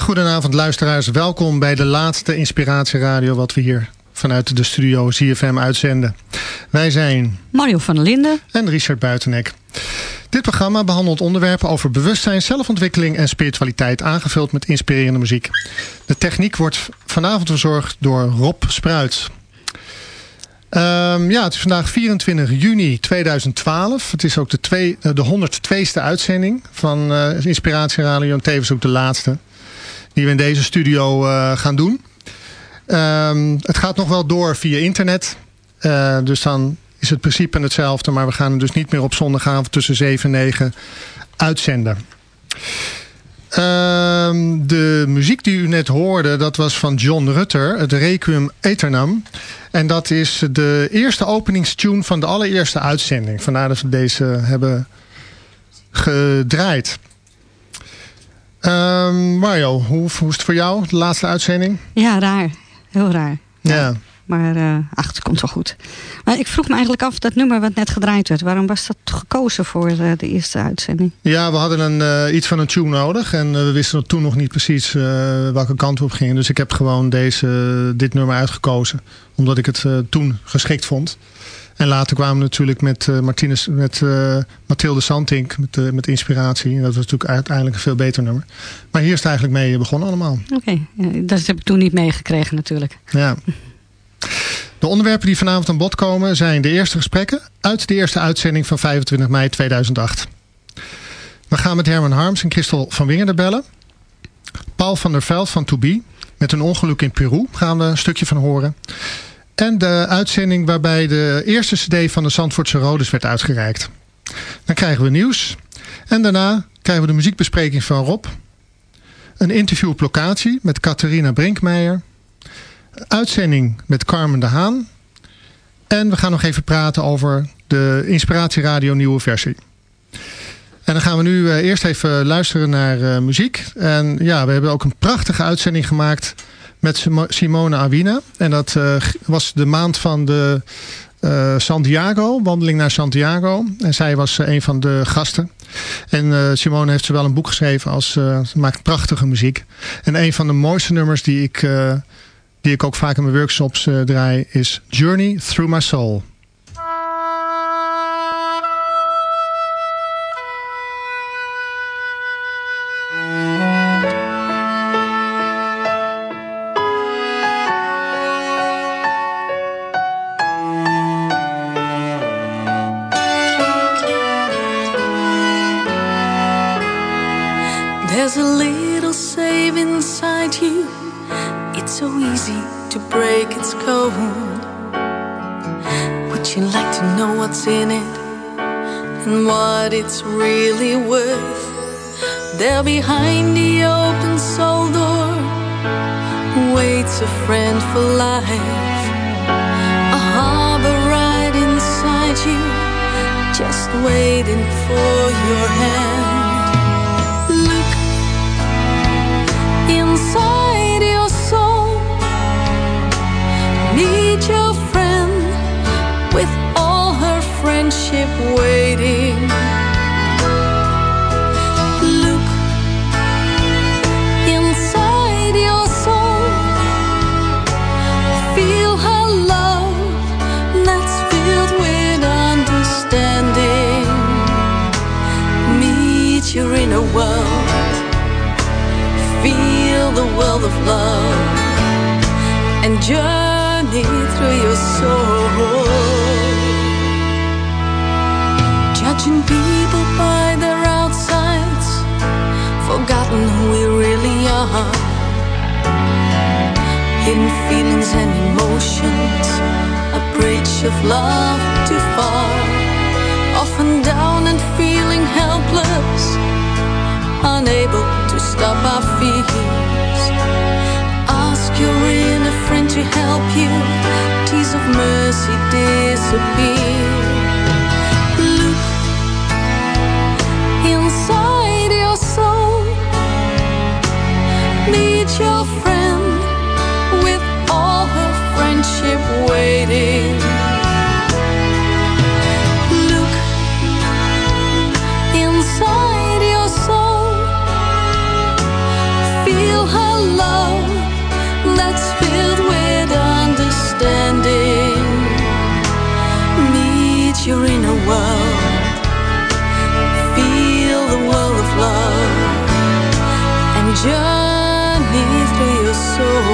goedenavond luisteraars. Welkom bij de laatste Inspiratieradio wat we hier vanuit de studio ZFM uitzenden. Wij zijn Mario van der Linden en Richard Buitenek. Dit programma behandelt onderwerpen over bewustzijn, zelfontwikkeling en spiritualiteit aangevuld met inspirerende muziek. De techniek wordt vanavond verzorgd door Rob Spruit. Um, ja, het is vandaag 24 juni 2012. Het is ook de, twee, eh, de 102ste uitzending van uh, Inspiratie Radio en tevens ook de laatste die we in deze studio uh, gaan doen. Um, het gaat nog wel door via internet. Uh, dus dan is het principe hetzelfde, maar we gaan het dus niet meer op zondagavond tussen 7 en 9 uitzenden. Ehm, de muziek die u net hoorde, dat was van John Rutter, het Requiem Aeternam. En dat is de eerste openingstune van de allereerste uitzending. Vandaar dat we deze hebben gedraaid. Um, Mario, hoe, hoe is het voor jou, de laatste uitzending? Ja, raar. Heel raar. Ja. Maar uh, ach, het komt wel goed. Maar ik vroeg me eigenlijk af, dat nummer wat net gedraaid werd... waarom was dat gekozen voor uh, de eerste uitzending? Ja, we hadden een, uh, iets van een tune nodig. En we wisten toen nog niet precies welke kant we op gingen. Dus ik heb gewoon deze, dit nummer uitgekozen. Omdat ik het toen geschikt vond. En later kwamen we natuurlijk met, Martinez, met Mathilde Santink met, met inspiratie. En dat was natuurlijk uiteindelijk een veel beter nummer. Maar hier is het eigenlijk mee begonnen allemaal. Oké, okay. dat heb ik toen niet meegekregen natuurlijk. Ja. De onderwerpen die vanavond aan bod komen zijn de eerste gesprekken uit de eerste uitzending van 25 mei 2008. We gaan met Herman Harms en Christel van Wingerden bellen. Paul van der Veld van To Be. Met een ongeluk in Peru gaan we een stukje van horen. En de uitzending waarbij de eerste cd van de Zandvoortse Rodes werd uitgereikt. Dan krijgen we nieuws. En daarna krijgen we de muziekbespreking van Rob. Een interview op locatie met Catharina Brinkmeijer uitzending met Carmen de Haan. En we gaan nog even praten over de Inspiratieradio nieuwe versie. En dan gaan we nu uh, eerst even luisteren naar uh, muziek. En ja, we hebben ook een prachtige uitzending gemaakt met Simone Awina. En dat uh, was de maand van de Santiago, wandeling naar Santiago. En zij was een van de gasten. En Simone heeft zowel een boek geschreven als ze maakt prachtige muziek. En een van de mooiste nummers die ik die ik ook vaak in mijn workshops draai, is Journey Through My Soul. Behind the open soul door waits a friend for life. Journey through your soul. Judging people by their outsides, forgotten who we really are. Hidden feelings and emotions, a bridge of love too far. Often down and feeling helpless, unable to stop our fears. Ask your friend to help you, tears of mercy disappear. Look inside your soul, meet your friend with all her friendship waiting. Your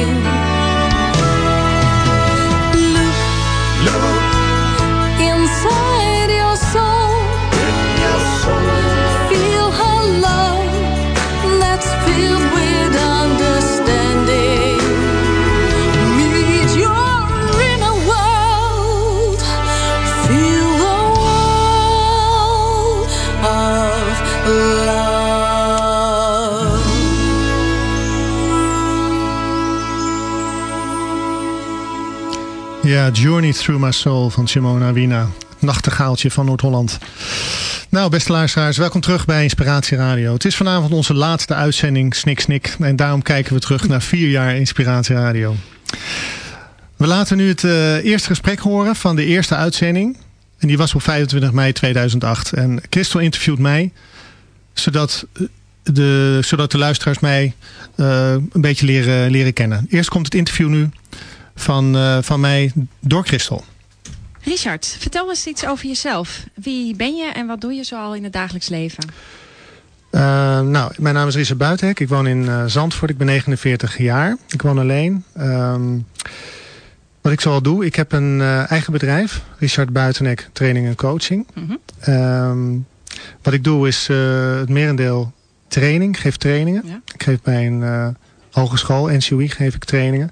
Journey Through My Soul van Simona Wina. Nachtegaaltje van Noord-Holland. Nou, beste luisteraars, welkom terug bij Inspiratie Radio. Het is vanavond onze laatste uitzending, Snik Snik. En daarom kijken we terug naar vier jaar Inspiratie Radio. We laten nu het eh, eerste gesprek horen van de eerste uitzending. En die was op 25 mei 2008. En Christel interviewt mij, zodat eh, de, zodat de luisteraars mij eh, een beetje leren, leren kennen. Eerst komt het interview nu van, eh, van mij door Christel. Richard, vertel eens iets over jezelf. Wie ben je en wat doe je zoal in het dagelijks leven? Eh, nou, mijn naam is Richard Buitenhek. Ik woon in eh, Zandvoort. Ik ben 49 jaar. Ik woon alleen. Ehm, wat ik zoal doe, ik heb een eigen bedrijf. Richard Buitenhek Training en Coaching. Mhm. Ehm, wat ik doe is het merendeel training. Ik geef trainingen. Ja. Ik geef bij een hogeschool, NCOI, geef ik trainingen.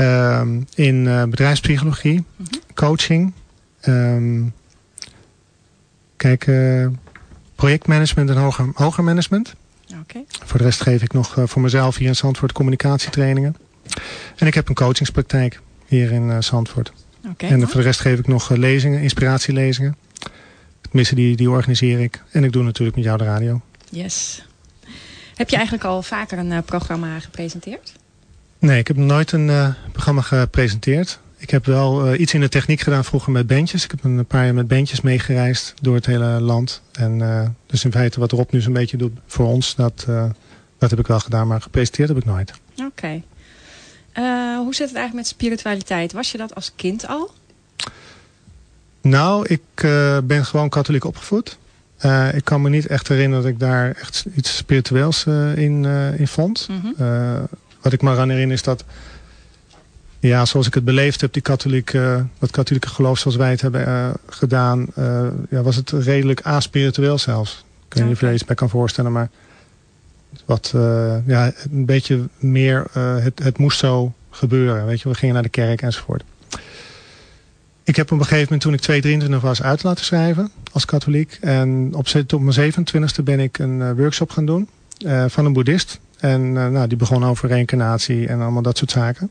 Ehm, in eh, bedrijfspsychologie, Mhm. coaching. ehm, kijk, eh, projectmanagement en hoger, hoger management. Oké. Voor de rest geef ik nog eh, voor mezelf hier in Zandvoort communicatietrainingen. En ik heb een coachingspraktijk hier in Zandvoort. Oké. en voor de rest geef ik nog lezingen, inspiratielezingen. Tenminste, die, die organiseer ik. En ik doe natuurlijk met jou de radio. Yes. Heb je eigenlijk al vaker een programma gepresenteerd? Nee, ik heb nooit een eh, programma gepresenteerd. Ik heb wel eh, iets in de techniek gedaan vroeger met bandjes. Ik heb een paar jaar met bandjes meegereisd door het hele land. En eh, dus in feite wat Rob nu zo'n beetje doet voor ons, dat, dat heb ik wel gedaan. Maar gepresenteerd heb ik nooit. Oké. Hoe zit het eigenlijk met spiritualiteit? Was je dat als kind al? Nou, ik ben gewoon katholiek opgevoed. Ik kan me niet echt herinneren dat ik daar echt iets spiritueels in, in vond. Mhm. Wat ik me aan herinner is dat, ja, zoals ik het beleefd heb, die katholieke, dat katholieke geloof zoals wij het hebben eh, gedaan, eh, ja, was het redelijk aspiritueel zelfs. Ik weet niet of je er iets bij kan voorstellen, maar wat, eh, ja, een beetje meer, eh, het, het moest zo gebeuren. Weet je, we gingen naar de kerk enzovoort. Ik heb op een gegeven moment toen ik 2, 23 was uit laten schrijven als katholiek. En op, op mijn 27e ben ik een eh, workshop gaan doen eh, van een boeddhist. En eh, nou, die begon over reïncarnatie en allemaal dat soort zaken.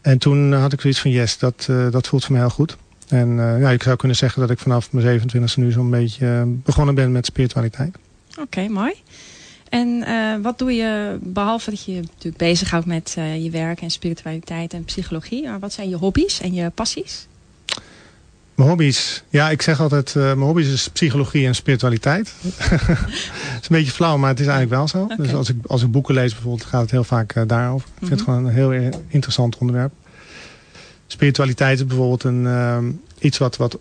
En toen had ik zoiets van yes, dat, eh, dat voelt voor mij heel goed. En eh, ja, ik zou kunnen zeggen dat ik vanaf mijn 27e nu zo'n beetje begonnen ben met spiritualiteit. Oké, mooi. En wat doe je, behalve dat je je natuurlijk bezighoudt met je werk en spiritualiteit en psychologie. Maar wat zijn je hobby's en je passies? Mijn hobby's, ja, ik zeg altijd, eh, mijn hobby's is psychologie en spiritualiteit. Het is een beetje flauw, maar het is eigenlijk wel zo. Dus als ik, als ik boeken lees bijvoorbeeld, gaat het heel vaak eh, daarover. Ik vind het Mhm. gewoon een heel i- interessant onderwerp. Spiritualiteit is bijvoorbeeld een, ehm, iets wat, wat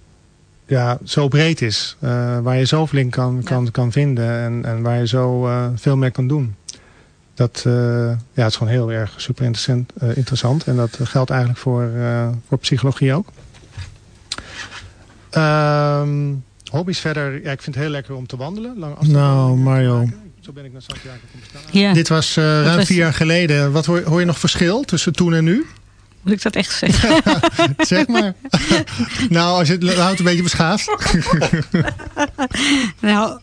ja, zo breed is. eh, waar je zoveel in kan, kan, kan vinden en, en waar je zo eh, veel mee kan doen. Dat eh, ja, het is gewoon heel erg super interessant. eh, interessant. En dat geldt eigenlijk voor, eh, voor psychologie ook. Ehm, hobby's verder. Ja, ik vind het heel lekker om te wandelen. Afstanden Nou, eh, Mario. Zo ben ik naar Santiago Compostela. Ja, Dit was eh, ruim was- vier jaar geleden. Wat hoor, hoor je nog verschil tussen toen en nu? moet ik dat echt zeggen? zeg maar. nou, als je het houdt een beetje beschaafd. nou,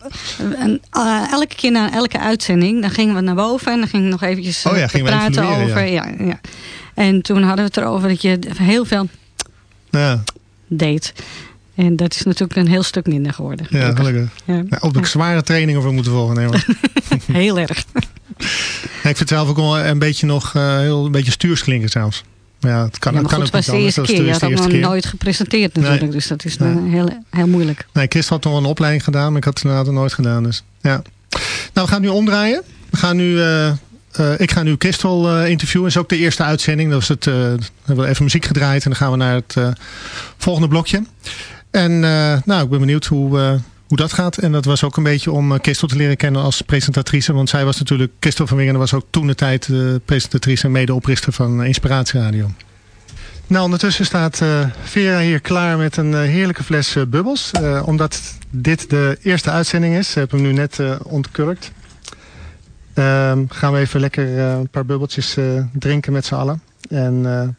en, eh, elke keer na elke uitzending, dan gingen we naar boven en dan gingen we nog eventjes eh, Oh ja, we praten over. Ja. Ja, En toen hadden we het erover dat je heel veel ja, deed. En dat is natuurlijk een heel stuk minder geworden. ja, gelukkig. Ja, Nou, op de zware trainingen voor moeten volgen. Nee, heel erg. Ik vind zelf ook wel een beetje nog eh, heel een beetje stuursklinken zelfs. Maar ja, het kan, ja, maar kan goed, ook het was niet de anders. eerste Dat is keer. Je had de ook eerste nog keer. nooit gepresenteerd natuurlijk. Nee. Dus dat is Nee. dan heel, heel moeilijk. Nee, Chris had nog wel een opleiding gedaan, maar ik had het inderdaad nooit gedaan. Dus, ja. Nou, we gaan nu omdraaien. We gaan nu, eh, eh, ik ga nu Christel eh, interviewen. Dat is ook de eerste uitzending. Dat was het, eh, we hebben even muziek gedraaid en dan gaan we naar het eh, volgende blokje. En eh, nou, ik ben benieuwd hoe, eh, hoe dat gaat. En dat was ook een beetje om uh, Christel te leren kennen als presentatrice. Want zij was natuurlijk, Christel van Wingen was ook toen de tijd presentatrice en medeoprichter van Inspiratieradio. Nou, ondertussen staat Vera hier klaar met een heerlijke fles bubbels. omdat dit de eerste uitzending is. Hebben hem nu net ontkurkt. Ehm, gaan we even lekker een paar bubbeltjes drinken met z'n allen. En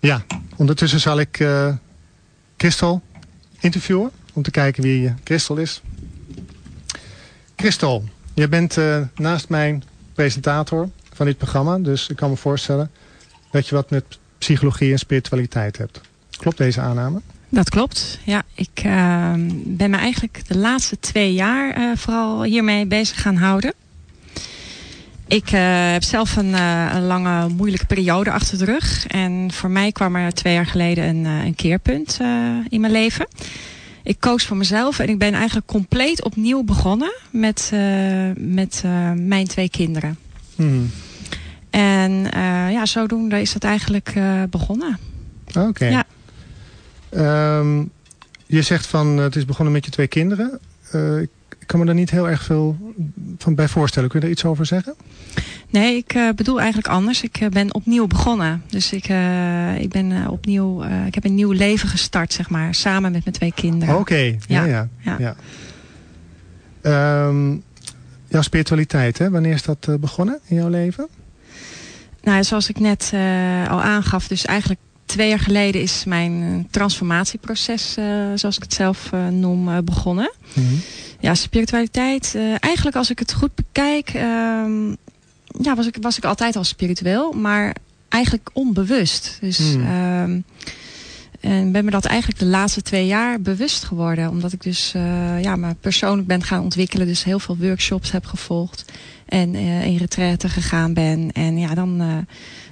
ja, ondertussen zal ik Christel interviewen. Om te kijken wie Christel is. Christel, je bent uh, naast mijn presentator van dit programma. Dus ik kan me voorstellen dat je wat met psychologie en spiritualiteit hebt. Klopt deze aanname? Dat klopt. Ja, ik uh, ben me eigenlijk de laatste twee jaar uh, vooral hiermee bezig gaan houden. Ik uh, heb zelf een, uh, een, lange moeilijke periode achter de rug. En voor mij kwam er twee jaar geleden een, uh, een keerpunt in mijn leven. Ik koos voor mezelf en ik ben eigenlijk compleet opnieuw begonnen met, met mijn twee kinderen. Hmm. En ja, zodoende is dat eigenlijk begonnen. Oké. Okay. Ja. Um, je zegt van het is begonnen met je twee kinderen. Ik kan me daar niet heel erg veel van bij voorstellen. Kun je daar iets over zeggen? Nee, ik uh, bedoel eigenlijk anders. Ik uh, ben opnieuw begonnen. Dus ik, uh, ik ben opnieuw, ik heb een nieuw leven gestart, zeg maar. Samen met mijn twee kinderen. Oké, okay. ja, ja. ja. ja. Um, jouw spiritualiteit, hè? wanneer is dat begonnen in jouw leven? Nou, zoals ik net al aangaf, dus eigenlijk twee jaar geleden is mijn transformatieproces, zoals ik het zelf noem, begonnen. Mm -hmm. Ja, spiritualiteit. Eigenlijk als ik het goed bekijk... Um, ja, was ik, was ik altijd al spiritueel. Maar eigenlijk onbewust. Dus... Hmm. En ben me dat eigenlijk de laatste twee jaar bewust geworden. Omdat ik dus uh, ja, me persoonlijk ben gaan ontwikkelen. Dus heel veel workshops heb gevolgd. En uh, in retraite gegaan ben. En ja, dan uh,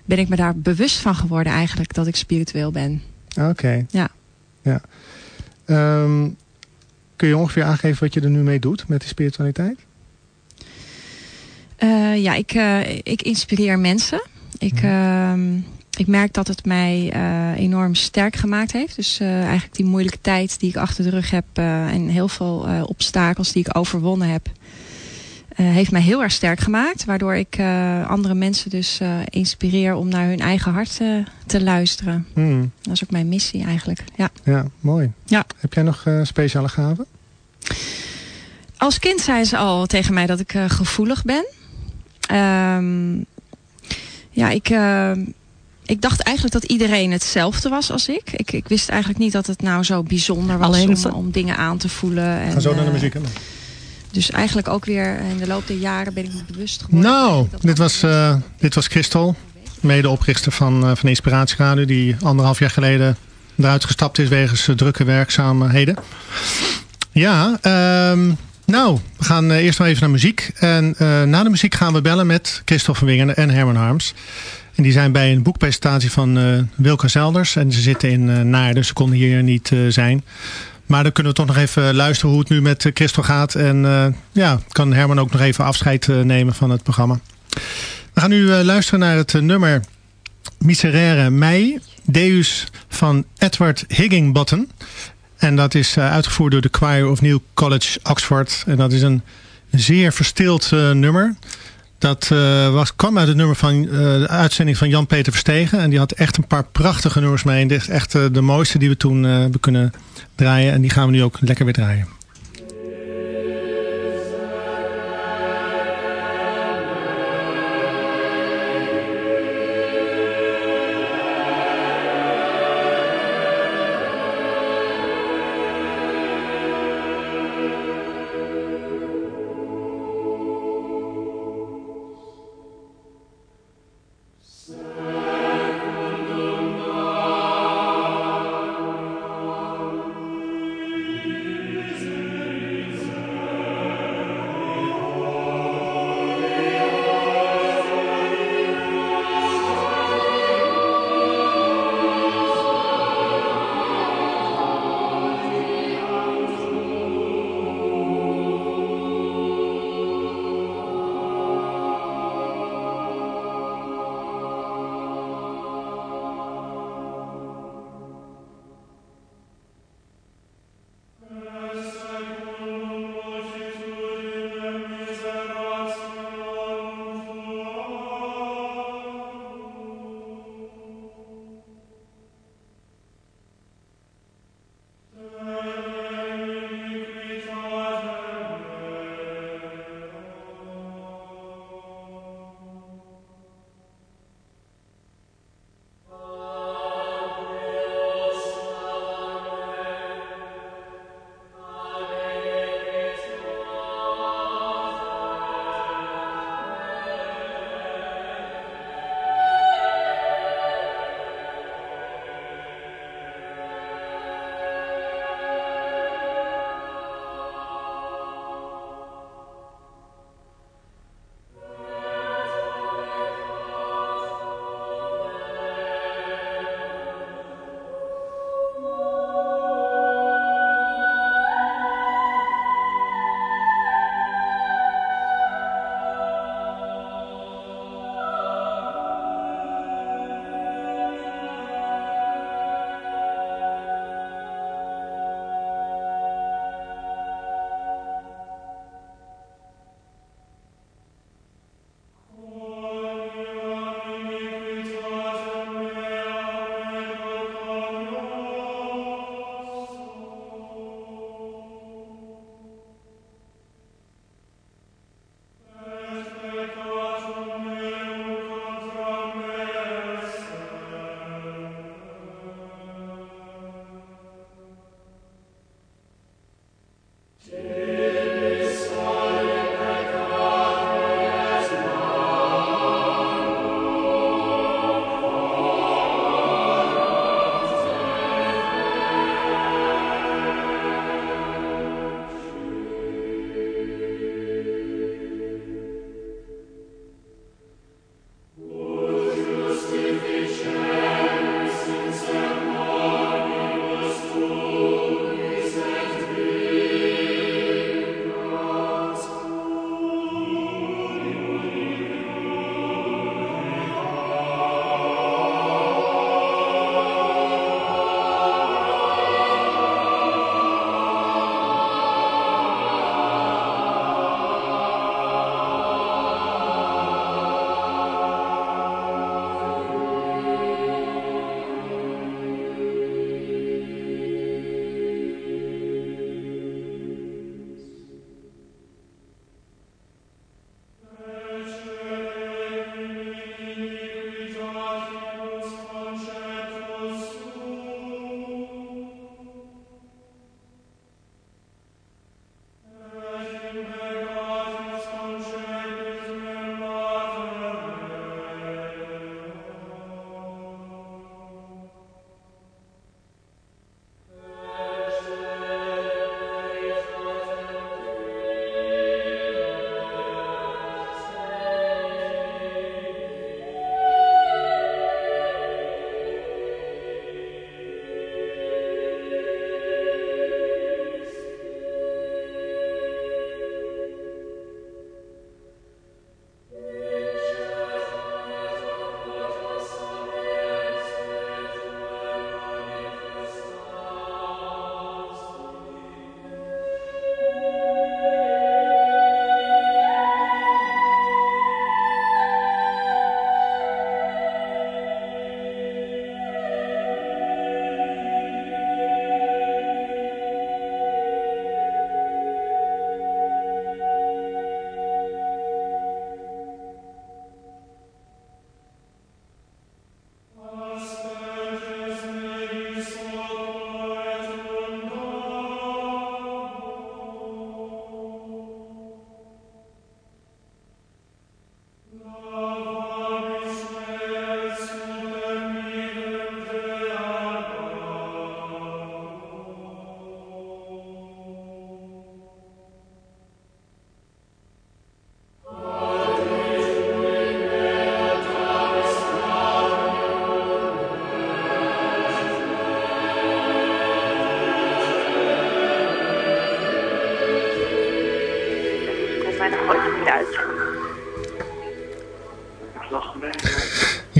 ben ik me daar bewust van geworden eigenlijk. Dat ik spiritueel ben. Oké. Okay. Ja. ja. Um, Kun je ongeveer aangeven wat je er nu mee doet met die spiritualiteit? Ja, ik, ik inspireer mensen. Ik, uh, ik merk dat het mij eh, enorm sterk gemaakt heeft. Dus eigenlijk die moeilijke tijd die ik achter de rug heb... en heel veel obstakels die ik overwonnen heb... heeft mij heel erg sterk gemaakt. Waardoor ik andere mensen dus inspireer om naar hun eigen hart te luisteren. Hmm. Dat is ook mijn missie eigenlijk. Ja, ja mooi. Ja. Heb jij nog speciale gaven? Als kind zei ze al tegen mij dat ik gevoelig ben. Um, ja, ik, ik dacht eigenlijk dat iedereen hetzelfde was als ik. ik. Ik wist eigenlijk niet dat het nou zo bijzonder was Alleen, om, om, dingen aan te voelen. En, Ga zo naar de muziek. Hè? Dus eigenlijk ook weer in de loop der jaren ben ik me bewust geworden. Nou, dit was, uh, dit was Christel, medeoprichter van, uh, van Inspiratieradio. Die anderhalf jaar geleden eruit gestapt is wegens drukke werkzaamheden. Ja, um, nou, we gaan uh, eerst nog even naar muziek. En uh, na de muziek gaan we bellen met Christophe van Wingen en Herman Harms. En die zijn bij een boekpresentatie van uh, Wilke Zelders. En ze zitten in Naarden, ze konden hier niet zijn. Maar dan kunnen we toch nog even luisteren hoe het nu met Christel gaat. En ja, kan Herman ook nog even afscheid nemen van het programma. We gaan nu luisteren naar het nummer Miserere Mei. Deus van Edward Higginbottom. En dat is uh, uitgevoerd door de Choir of New College Oxford. En dat is een zeer verstild uh, nummer. Dat uh, was, kwam uit het nummer van de uitzending van Jan-Peter Verstegen. En die had echt een paar prachtige nummers mee. En dit is echt de mooiste die we toen hebben kunnen draaien. En die gaan we nu ook lekker weer draaien.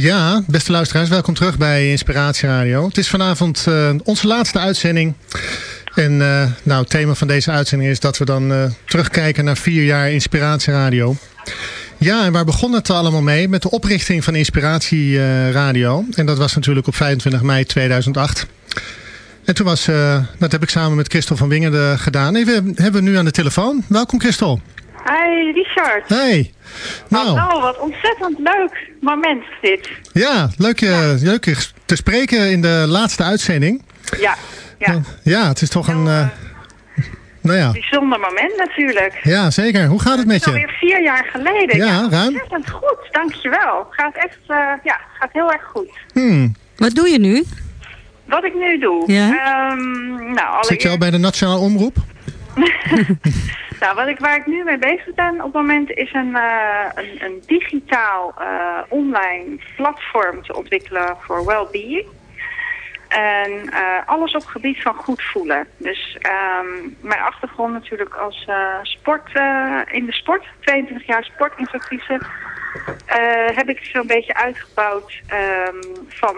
Ja, beste luisteraars, welkom terug bij Inspiratie Radio. Het is vanavond uh, onze laatste uitzending. En uh, nou, het thema van deze uitzending is dat we dan uh, terugkijken naar vier jaar Inspiratie Radio. Ja, en waar begon het allemaal mee? Met de oprichting van Inspiratie Radio. En dat was natuurlijk op 25 mei 2008. En toen was, dat heb ik samen met Christel van Wingerde gedaan. Even hebben we nu aan de telefoon. Welkom Christel. Hi Richard. Hey. Nou. Wat ontzettend leuk moment dit. Ja, leuk, je, leuk je te spreken in de laatste uitzending. Ja, ja. Ja, het is toch een... Uh, nou ja. Bijzonder moment natuurlijk. Ja, zeker. Hoe gaat het met je? Alweer vier jaar geleden. Ja, ja ruim. Ontzettend goed, dankjewel. Gaat echt, uh, ja, gaat heel erg goed. Hmm. Wat doe je nu? Wat ik nu doe? Ja? Um, nou, Zit je al bij de Nationale Omroep? wat ik, waar ik nu mee bezig ben op het moment is een, uh, een, digitaal uh, online platform te ontwikkelen voor well-being. En uh, alles op gebied van goed voelen. Dus um, mijn achtergrond natuurlijk als sport, in de sport, 22 jaar sportinstructrice, heb ik zo'n beetje uitgebouwd um, van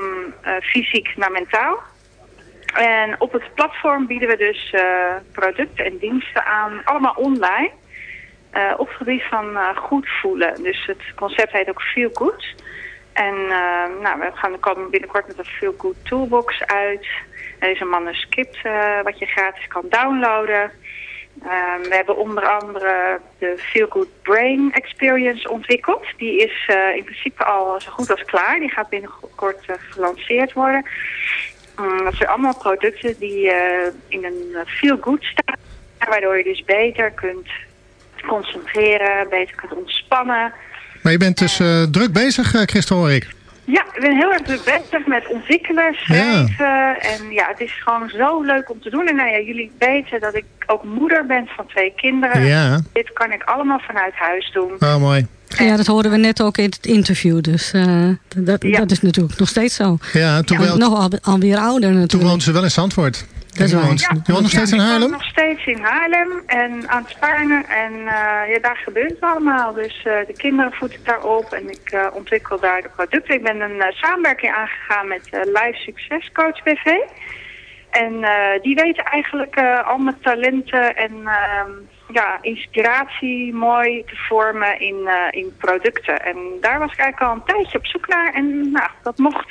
fysiek naar mentaal. En op het platform bieden we dus uh, producten en diensten aan, allemaal online. Uh, op het gebied van uh, goed voelen. Dus het concept heet ook Feel Good. En nou, we gaan komen binnenkort met een Feel Good Toolbox uit. Er is een manuscript wat je gratis kan downloaden. we hebben onder andere de Feel Good Brain Experience ontwikkeld. Die is in principe al zo goed als klaar. Die gaat binnenkort gelanceerd worden. Um, dat zijn allemaal producten die uh, in een feel-good staan. Waardoor je dus beter kunt concentreren, beter kunt ontspannen. Maar je bent dus uh, druk bezig, uh, Christel, hoor ik. Ja, ik ben heel erg druk bezig met ontwikkelen, schrijven. Ja. En ja, het is gewoon zo leuk om te doen. En nou ja, jullie weten dat ik ook moeder ben van twee kinderen. Ja. Dit kan ik allemaal vanuit huis doen. Oh, mooi. Ja, dat hoorden we net ook in het interview. Dus uh, dat, ja. dat is natuurlijk nog steeds zo. Ja, toen ja, wel, nog al, alweer ouder natuurlijk. Toen woonde ze wel in Zandvoort. Dat is waar. Woont, je woont nog steeds in Haarlem? nog steeds in Haarlem en aan het Spaarnen. En uh, ja, daar gebeurt het allemaal. Dus uh, de kinderen voed ik daarop en ik uh, ontwikkel daar de producten. Ik ben een samenwerking aangegaan met Live Success Coach BV. En die weten eigenlijk al mijn talenten en ehm, ja, inspiratie mooi te vormen in, uh, in producten. En daar was ik eigenlijk al een tijdje op zoek naar. En nou, dat mocht,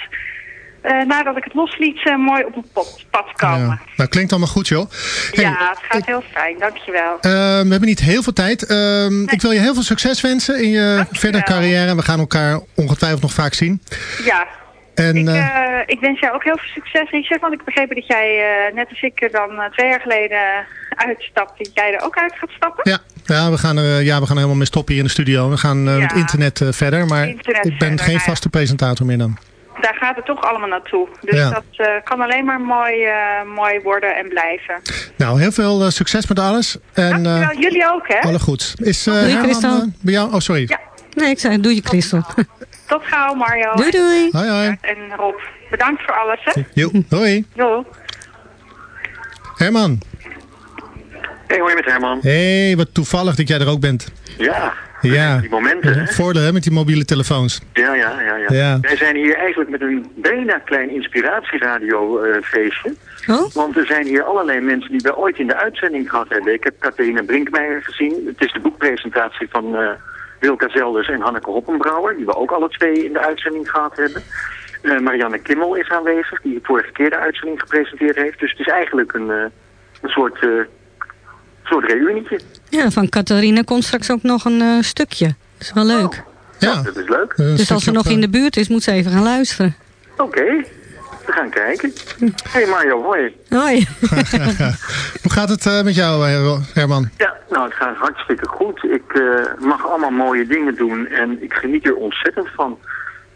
uh, nadat ik het losliet, uh, mooi op een pot, pad komen. Ja, nou, klinkt allemaal goed, joh. Hey, ja, het gaat ik, heel fijn. Dankjewel. we hebben niet heel veel tijd. Nee. Ik wil je heel veel succes wensen in je verdere carrière. We gaan elkaar ongetwijfeld nog vaak zien. Ja, en, ik, uh, ik, wens jou ook heel veel succes, Richard. Want ik begreep dat jij, uh, net als ik er dan uh, twee jaar geleden uitstapt, dat jij er ook uit gaat stappen. Ja, ja, we, gaan er, ja we gaan helemaal mee stoppen hier in de studio. We gaan ja. het internet verder, maar internet ik ben verder, geen vaste presentator meer dan. Daar gaat het toch allemaal naartoe. Dus Ja. dat kan alleen maar mooi, mooi worden en blijven. Nou, heel veel succes met alles. En, Dankjewel, jullie ook hè? Alle goed. Is Herman Christel. bij jou? Oh, sorry. Ja. Nee, ik zei, doe je Christel. Tot gauw Mario. Doei doei. Hoi, hoi. En Rob, bedankt voor alles hè. Jo, hoi. Jo. Herman. Hey, hoi met Herman. Hé, hey, wat toevallig dat jij er ook bent. Ja, Ja. die momenten. hè? Voordeel hè, met die mobiele telefoons. Ja, ja, ja, ja. Ja. Wij zijn hier eigenlijk met een bijna klein inspiratieradio-feestje. Oh? Want er zijn hier allerlei mensen die wij ooit in de uitzending gehad hebben. Ik heb Catharina Brinkmeijer gezien. Het is de boekpresentatie van eh Wilka Zelders en Hanneke Hoppenbrouwer. Die we ook alle twee in de uitzending gehad hebben. Eh, Marianne Kimmel is aanwezig, die de vorige keer de uitzending gepresenteerd heeft. Dus het is eigenlijk een, eh, een soort, eh soort reunietje. Ja, van Catharina komt straks ook nog een uh, stukje. Dat is wel leuk. Ja. Dat is leuk. Dus als ze nog in de buurt is, moet ze even gaan luisteren. Oké, we gaan kijken. Hey Mario, hoi. Hoi. Hoe gaat het eh, met jou, eh, Herman? Ja, nou het gaat hartstikke goed. Ik eh, mag allemaal mooie dingen doen en ik geniet er ontzettend van.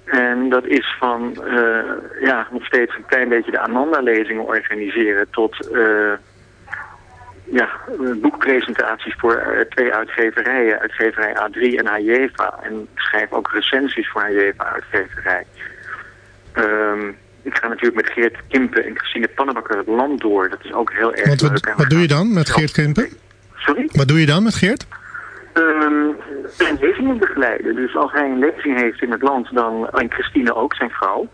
En dat is van eh, ja, nog steeds een klein beetje de Ananda-lezingen organiseren tot eh, ja, boekpresentaties voor twee uitgeverijen, uitgeverij A3 en HJVA. En ik schrijf ook recensies voor HJVA uitgeverij. Ehm, ik ga natuurlijk met Geert Kimpen en Christine Pannenbakker het land door. Dat is ook heel erg Want leuk. wat, we wat doe je dan met Geert Kimpen? Sorry? Wat doe je dan met Geert? Ehm, zijn lezingen begeleiden. Dus als hij een lezing heeft in het land, dan, en Christine ook, zijn vrouw,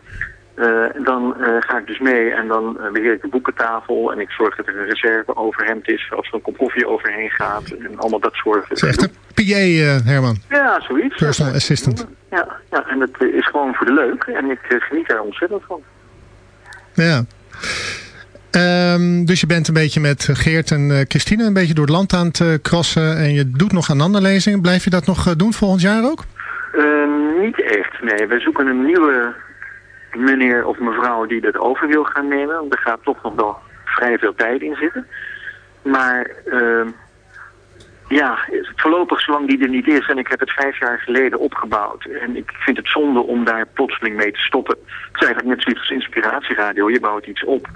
uh, dan uh, ga ik dus mee en dan uh, beheer ik de boekentafel en ik zorg dat er een reserve overhemd is als er een kop koffie overheen gaat en allemaal dat soort Het is echt een PA, Herman. Ja, zoiets. Personal assistant. Ja, ja, en dat is gewoon voor de leuk en ik geniet daar ontzettend van. Ja. Um, dus je bent een beetje met Geert en Christine een beetje door het land aan het crossen en je doet nog een andere lezing. Blijf je dat nog doen volgend jaar ook? niet echt, nee. We zoeken een nieuwe meneer of mevrouw die dat over wil gaan nemen. Er gaat toch nog wel vrij veel tijd in zitten. Maar uh, ja, voorlopig zolang die er niet is, en ik heb het vijf jaar geleden opgebouwd. En ik vind het zonde om daar plotseling mee te stoppen. Het is eigenlijk net zoiets als inspiratieradio. Je bouwt iets op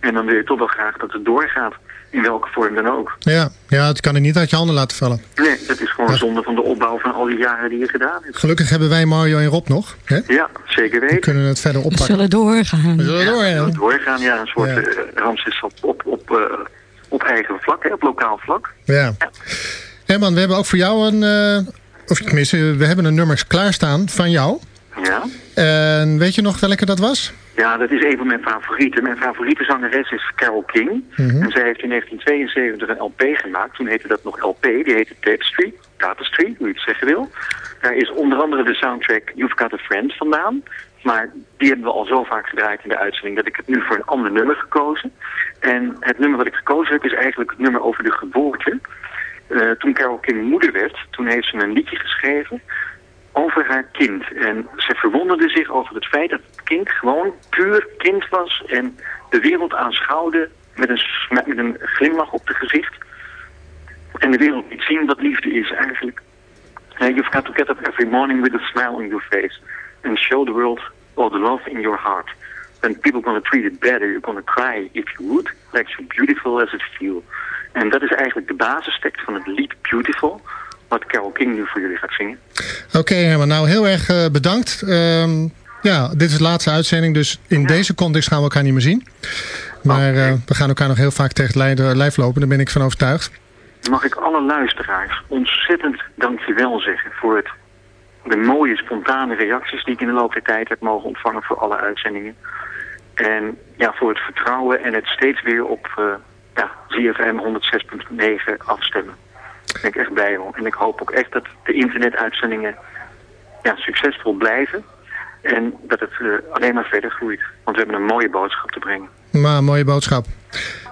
en dan wil je toch wel graag dat het doorgaat. In welke vorm dan ook. Ja, ja het kan je niet uit je handen laten vallen. Nee, dat is gewoon zonde van de opbouw van al die jaren die je gedaan hebt. Gelukkig hebben wij Mario en Rob nog. Hè? Ja, zeker weten. We kunnen het verder oppakken. We zullen doorgaan. We zullen ja, doorgaan. doorgaan, ja. Een soort ja. Uh, Ramses op, op, op, uh, op eigen vlak, hè, op lokaal vlak. Ja. Herman, we hebben ook voor jou een... Uh, of tenminste, we hebben een nummers klaarstaan van jou. Ja. En weet je nog welke dat was? Ja, dat is een van mijn favorieten. Mijn favoriete zangeres is Carole King. Mm -hmm. En zij heeft in 1972 een LP gemaakt. Toen heette dat nog LP. Die heette Tapestry. Tapestry, hoe je het zeggen wil. Daar is onder andere de soundtrack You've Got a Friend vandaan. Maar die hebben we al zo vaak gedraaid in de uitzending... dat ik het nu voor een ander nummer gekozen. En het nummer wat ik gekozen heb is eigenlijk het nummer over de geboorte. Uh, toen Carole King moeder werd, toen heeft ze een liedje geschreven over haar kind. En ze verwonderde zich over het feit dat het kind gewoon puur kind was en de wereld aanschouwde met een, met een glimlach op het gezicht. En de wereld liet zien wat liefde is eigenlijk. Uh, you've got to get up every morning with a smile on your face and show the world all the love in your heart. Then people gonna treat it better. You're gonna cry if you would, like so beautiful as it feel. En dat is eigenlijk de basistekst van het lied Beautiful wat Carol King nu voor jullie gaat zingen. Oké okay, Herman, nou heel erg uh, bedankt. Um, ja, dit is de laatste uitzending, dus in ja. deze context gaan we elkaar niet meer zien. Maar okay. uh, we gaan elkaar nog heel vaak tegen het lijf lopen, daar ben ik van overtuigd. Mag ik alle luisteraars ontzettend dankjewel zeggen voor het, de mooie spontane reacties die ik in de loop der tijd heb mogen ontvangen voor alle uitzendingen. En ja, voor het vertrouwen en het steeds weer op uh, ja, ZFM 106.9 afstemmen. Daar ben ik echt blij om. En ik hoop ook echt dat de internetuitzendingen ja, succesvol blijven. En dat het uh, alleen maar verder groeit. Want we hebben een mooie boodschap te brengen. Maar mooie boodschap.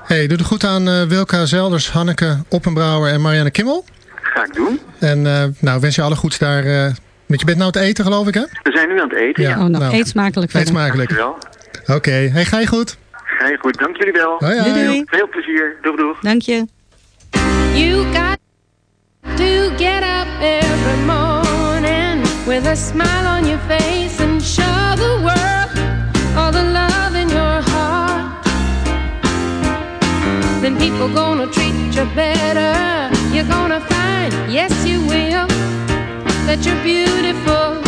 Hey, doe er goed aan uh, Wilka Zelders, Hanneke Oppenbrouwer en Marianne Kimmel. Ga ik doen. En uh, nou, wens je alle goeds daar. Uh, want je bent nou aan het eten, geloof ik, hè? We zijn nu aan het eten, ja. ja. Oh, nou, nou, eet smakelijk Eet smakelijk. Oké, okay. hey, ga je goed? Ga je goed, dank jullie wel. Hoi, hoi. Doei, doei. Veel plezier. Doeg, doeg. Dank je. You got to get up every morning with a smile on your face and show the world all the love in your heart. Then people gonna treat you better. You're gonna find, yes you will, that you're beautiful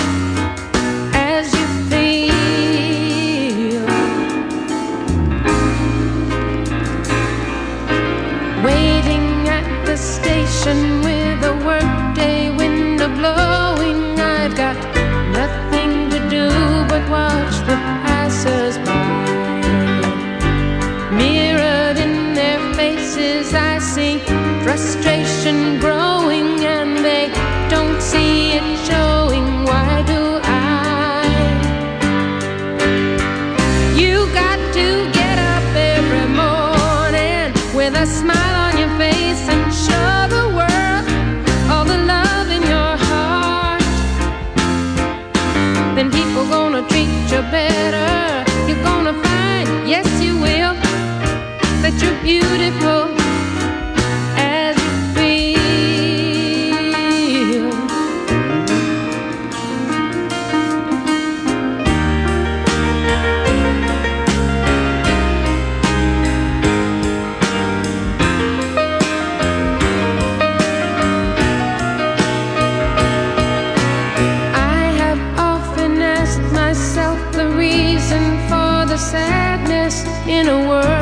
in a world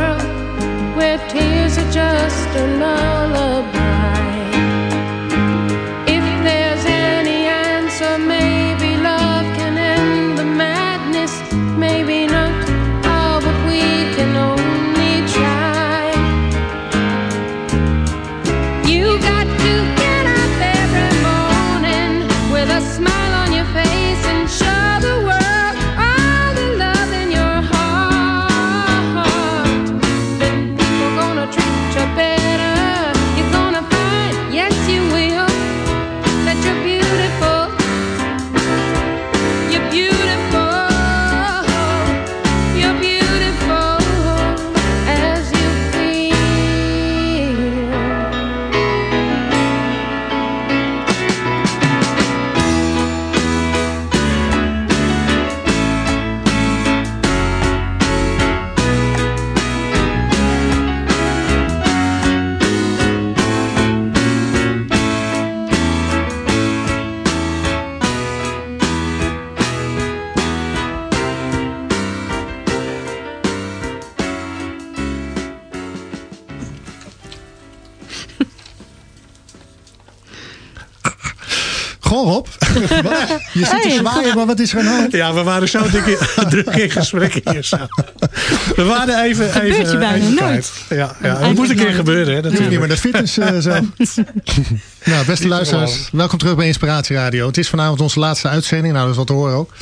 maar wat is er aan de hand? Ja, we waren zo druk in, druk in gesprek hier zo. We waren even, Gebeurt even, je bijna even nooit. Ja, ja, dat moet een keer gebeuren. Hè, Doe je niet meer natuurlijk. naar fitness eh, zo. nou, beste luisteraars, welkom terug bij Inspiratie Radio. Het is vanavond onze laatste uitzending. Nou, dat is wat te horen ook.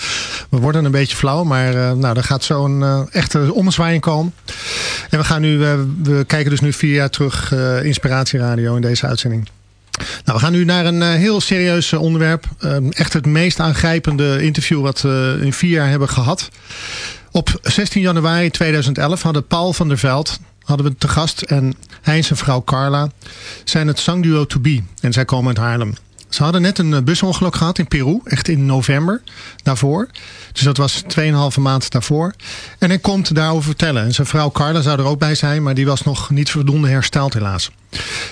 We worden een beetje flauw, maar uh, nou, er gaat zo'n uh, echte ommezwaaiing komen. En we gaan nu, uh, we kijken dus nu vier jaar terug uh, Inspiratie Radio in deze uitzending. Nou, we gaan nu naar een uh, heel serieus onderwerp. Uh, echt het meest aangrijpende interview wat we in vier jaar hebben gehad. Op 16 januari 2011 hadden Paul van der Veld hadden we te gast. En hij en zijn vrouw Carla zijn het zangduo To Be. En zij komen uit Haarlem. Ze hadden net een busongeluk gehad in Peru. Echt in november daarvoor. Dus dat was 2,5 maand daarvoor. En hij komt daarover vertellen. En zijn vrouw Carla zou er ook bij zijn. Maar die was nog niet voldoende hersteld helaas.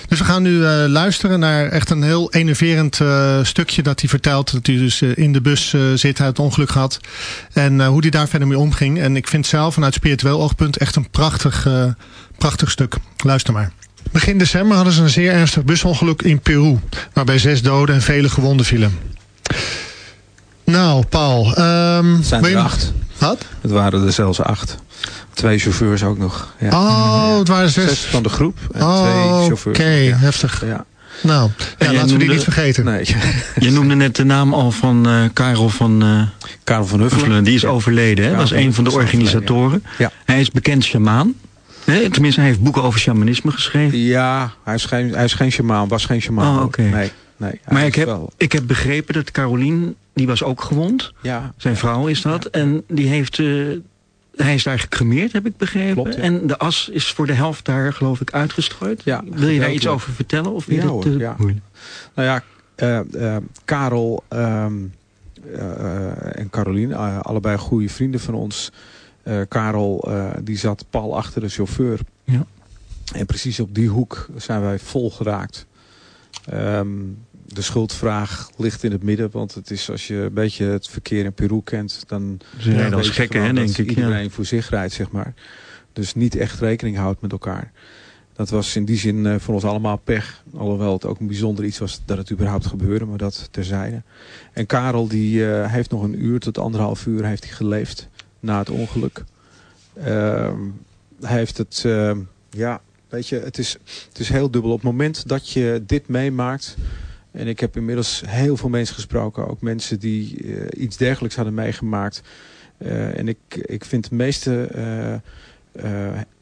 Dus we gaan nu uh, luisteren naar echt een heel enerverend uh, stukje dat hij vertelt. Dat hij dus in de bus zit, hij het ongeluk gehad. En hoe hij daar verder mee omging. En ik vind zelf vanuit spiritueel oogpunt echt een prachtig, prachtig stuk. Luister maar. Begin december hadden ze een zeer ernstig busongeluk in Peru. Waarbij zes doden en vele gewonden vielen. Nou, Paul. Um, het zijn er acht. Wat? Het waren er zelfs acht. Twee chauffeurs ook nog. Ja. Oh, het waren zes. Zes van de groep en oh, twee chauffeurs. Oké, okay. ja. heftig. Ja. Nou, ja, laten noemde, we die niet vergeten. Nee. Je noemde net de naam al van uh, Karel van, uh, Karel van Huffelen. Die is ja. overleden. Hè? Dat was een van de organisatoren. Ja. Hij is bekend shamaan. Nee, tenminste, hij heeft boeken over shamanisme geschreven. Ja, hij is geen, hij is geen shamaan, was geen shamaan. Oh, okay. Nee, nee. Maar ik heb, wel... ik heb begrepen dat Carolien, die was ook gewond. Ja. Zijn vrouw is dat. Ja. En die heeft, uh, hij is daar gecremeerd, heb ik begrepen. Klopt, ja. En de as is voor de helft daar, geloof ik, uitgestrooid. Ja, Wil je daar iets over vertellen? Of ja, hoor, ja. moeilijk? Nou ja, uh, uh, Karel um, en Carolien, allebei goede vrienden van ons... Uh, Karel uh, die zat pal achter de chauffeur. Ja. En precies op die hoek zijn wij vol geraakt. Um, de schuldvraag ligt in het midden. Want het is als je een beetje het verkeer in Peru kent. Dan Ze rijden als gekken, hè, denk ik. Iedereen ja. voor zich rijdt, zeg maar. Dus niet echt rekening houdt met elkaar. Dat was in die zin uh, voor ons allemaal pech. Alhoewel het ook een bijzonder iets was dat het überhaupt gebeurde. Maar dat terzijde. En Karel die heeft nog een uur tot anderhalf uur heeft hij geleefd na het ongeluk. Uh, hij heeft het, uh, ja, weet je, het is, het is heel dubbel. Op het moment dat je dit meemaakt, en ik heb inmiddels heel veel mensen gesproken, ook mensen die uh, iets dergelijks hadden meegemaakt. en ik, ik vind de meeste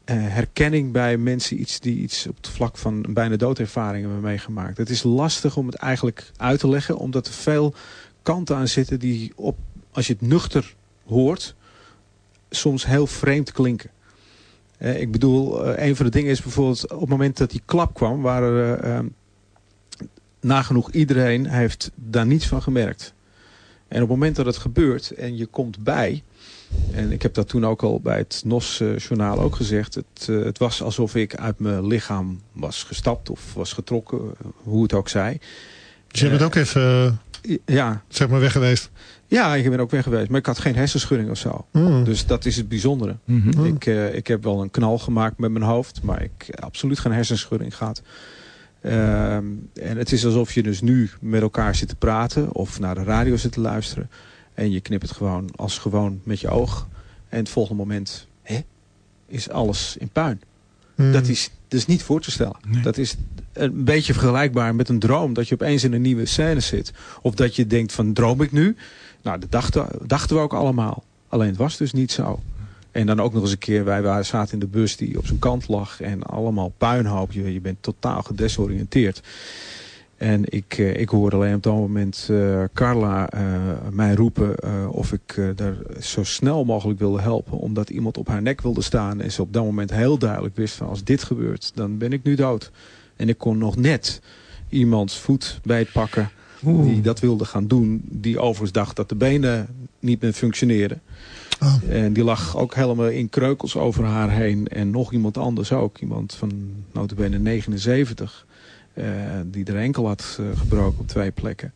herkenning bij mensen iets die iets op het vlak van bijna doodervaring hebben meegemaakt. Het is lastig om het eigenlijk uit te leggen, omdat er veel kanten aan zitten die op, als je het nuchter hoort, soms heel vreemd klinken. Uh, ik bedoel, uh, een van de dingen is bijvoorbeeld... op het moment dat die klap kwam... waren uh, nagenoeg iedereen heeft daar niets van gemerkt. En op het moment dat het gebeurt en je komt bij... en ik heb dat toen ook al bij het NOS-journaal ook gezegd... Het, het was alsof ik uit mijn lichaam was gestapt of was getrokken... hoe het ook zij. Dus je bent ook even... ja. Zeg maar weg geweest. Ja, ik ben ook weg geweest. Maar ik had geen hersenschudding of zo. Mm. Dus dat is het bijzondere. Mhm. Mm -hmm. ik, uh, ik heb wel een knal gemaakt met mijn hoofd. Maar ik heb absoluut geen hersenschudding gehad. Uh, en het is alsof je dus nu met elkaar zit te praten. Of naar de radio zit te luisteren. En je knipt het gewoon als gewoon met je oog. En het volgende moment hè, is alles in puin. Mm. Dat is dus niet voor te stellen. Nee. Dat is een beetje vergelijkbaar met een droom. Dat je opeens in een nieuwe scène zit. Of dat je denkt van droom ik nu? Nou, dat dachten, dachten we ook allemaal. Alleen het was dus niet zo. En dan ook nog eens een keer, wij zaten in de bus die op zijn kant lag. En allemaal puinhoop. Je, bent totaal gedesoriënteerd. En ik, uh, ik hoorde alleen op dat moment uh, Carla uh, mij roepen of ik daar zo snel mogelijk wilde helpen. Omdat iemand op haar nek wilde staan. En ze op dat moment heel duidelijk wist van als dit gebeurt, dan ben ik nu dood. En ik kon nog net iemands voet bijpakken Oeh. Die dat wilde gaan doen. Die overigens dacht dat de benen niet meer functioneerden. Oh. En die lag ook helemaal in kreukels over haar heen. En nog iemand anders ook. Iemand van notabene 79. Uh, die er enkel had uh, gebroken op twee plekken.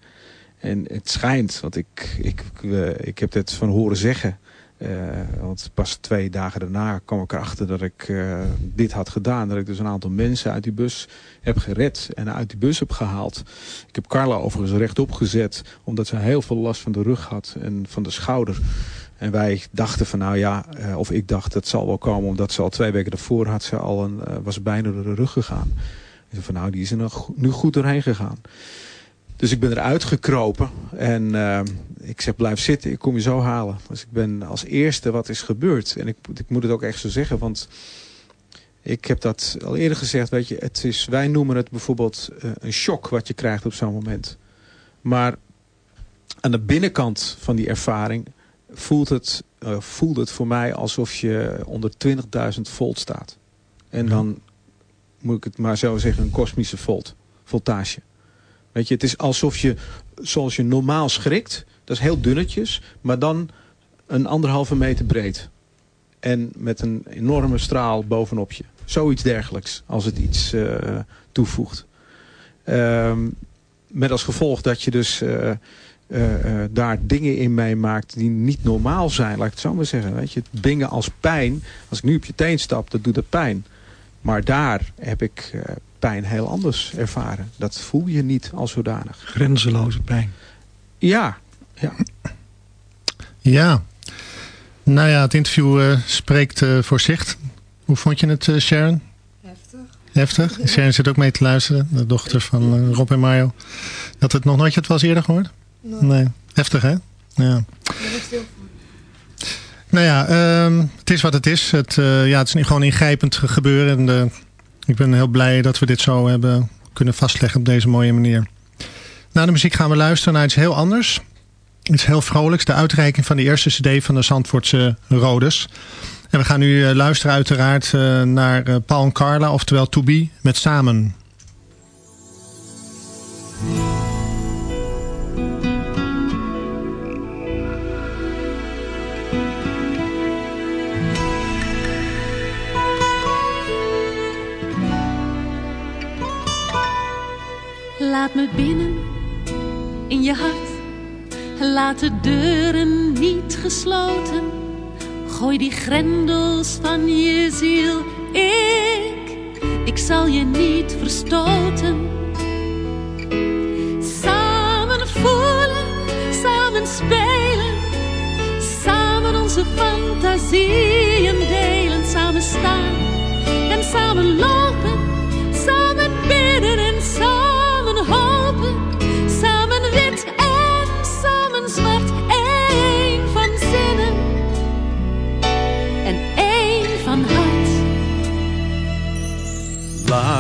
En het schijnt, want ik, ik, uh, ik heb dit van horen zeggen. Eh, want pas twee dagen daarna kwam ik erachter dat ik eh, dit had gedaan. Dat ik dus een aantal mensen uit die bus heb gered en uit die bus heb gehaald. Ik heb Carla overigens rechtop gezet. Omdat ze heel veel last van de rug had en van de schouder. En wij dachten van nou ja, eh, of ik dacht dat zal wel komen. Omdat ze al twee weken daarvoor had ze al een, was bijna door de rug gegaan. En van nou die is er nu goed doorheen gegaan. Dus ik ben eruit gekropen en uh, ik zeg blijf zitten, ik kom je zo halen. Dus ik ben als eerste wat is gebeurd. En ik, ik moet het ook echt zo zeggen, want ik heb dat al eerder gezegd. Weet je, het is, wij noemen het bijvoorbeeld uh, een shock wat je krijgt op zo'n moment. Maar aan de binnenkant van die ervaring voelt het, uh, voelt het voor mij alsof je onder 20.000 volt staat. En dan moet ik het maar zo zeggen, een kosmische volt, voltage. Weet je, het is alsof je, zoals je normaal schrikt, dat is heel dunnetjes, maar dan een anderhalve meter breed. En met een enorme straal bovenop je. Zoiets dergelijks, als het iets uh, toevoegt. Um, met als gevolg dat je dus uh, uh, daar dingen in meemaakt die niet normaal zijn. Laat ik het zo maar zeggen. Weet je, dingen als pijn. Als ik nu op je teen stap, dat doet het pijn. Maar daar heb ik pijn heel anders ervaren. Dat voel je niet als zodanig. Grenzeloze pijn. Ja. Ja. ja. Nou ja, het interview uh, spreekt uh, voor zich. Hoe vond je het, uh, Sharon? Heftig. Heftig? Sharon zit ook mee te luisteren. De dochter van Rob en Mario. Had het nog nooit het was eerder gehoord? Nee. nee. Heftig, hè? Ja. Nou ja, um, het is wat het is. Het, ja, het is gewoon ingrijpend gebeuren. En ik ben heel blij dat we dit zo hebben kunnen vastleggen op deze mooie manier. Na de muziek gaan we luisteren naar iets heel anders. Iets heel vrolijks. De uitreiking van de eerste cd van de Zandvoortse Rodes. En we gaan nu luisteren uiteraard naar Paul en Carla, oftewel To Be, met Samen. Laat me binnen in je hart. Laat de deuren niet gesloten. Gooi die grendels van je ziel. Ik, ik zal je niet verstoten. Samen voelen, samen spelen. Samen onze fantasieën delen. Samen staan en samen lopen.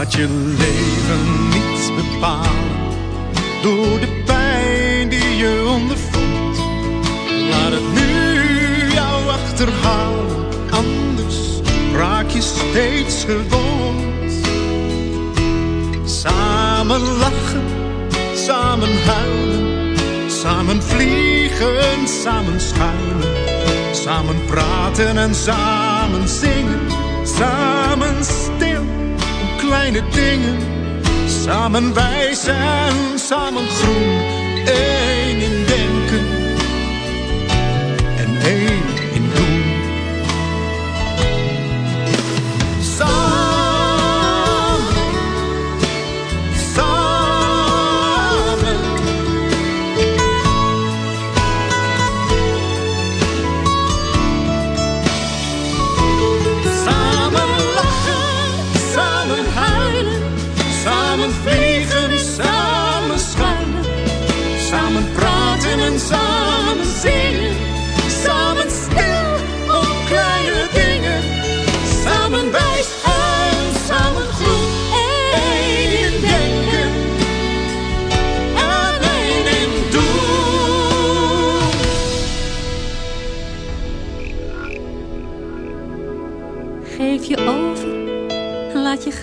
Laat je leven niets bepalen door de pijn die je ondervond. Laat het nu jou achterhalen, anders raak je steeds gewond. Samen lachen, samen huilen, samen vliegen, samen schuilen. Samen praten en samen zingen, samen kleine dingen. Samen wijs en samen groen, één in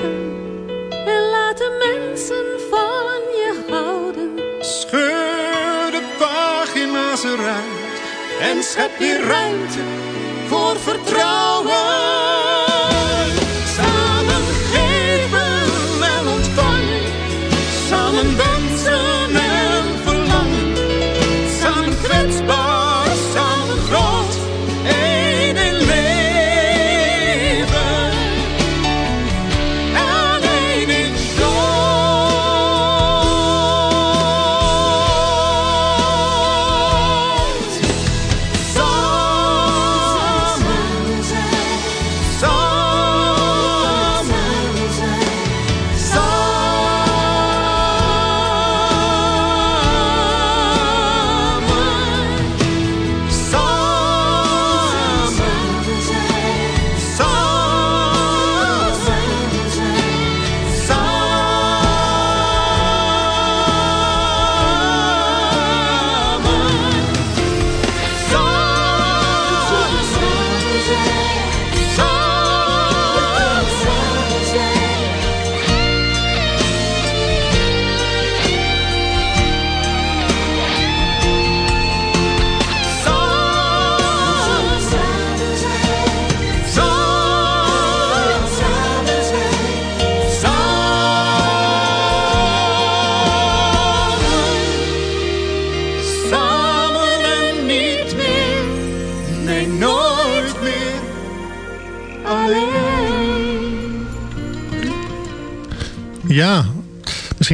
je en laat de mensen van je houden. Scheur de pagina's eruit en schep weer ruimte voor vertrouwen.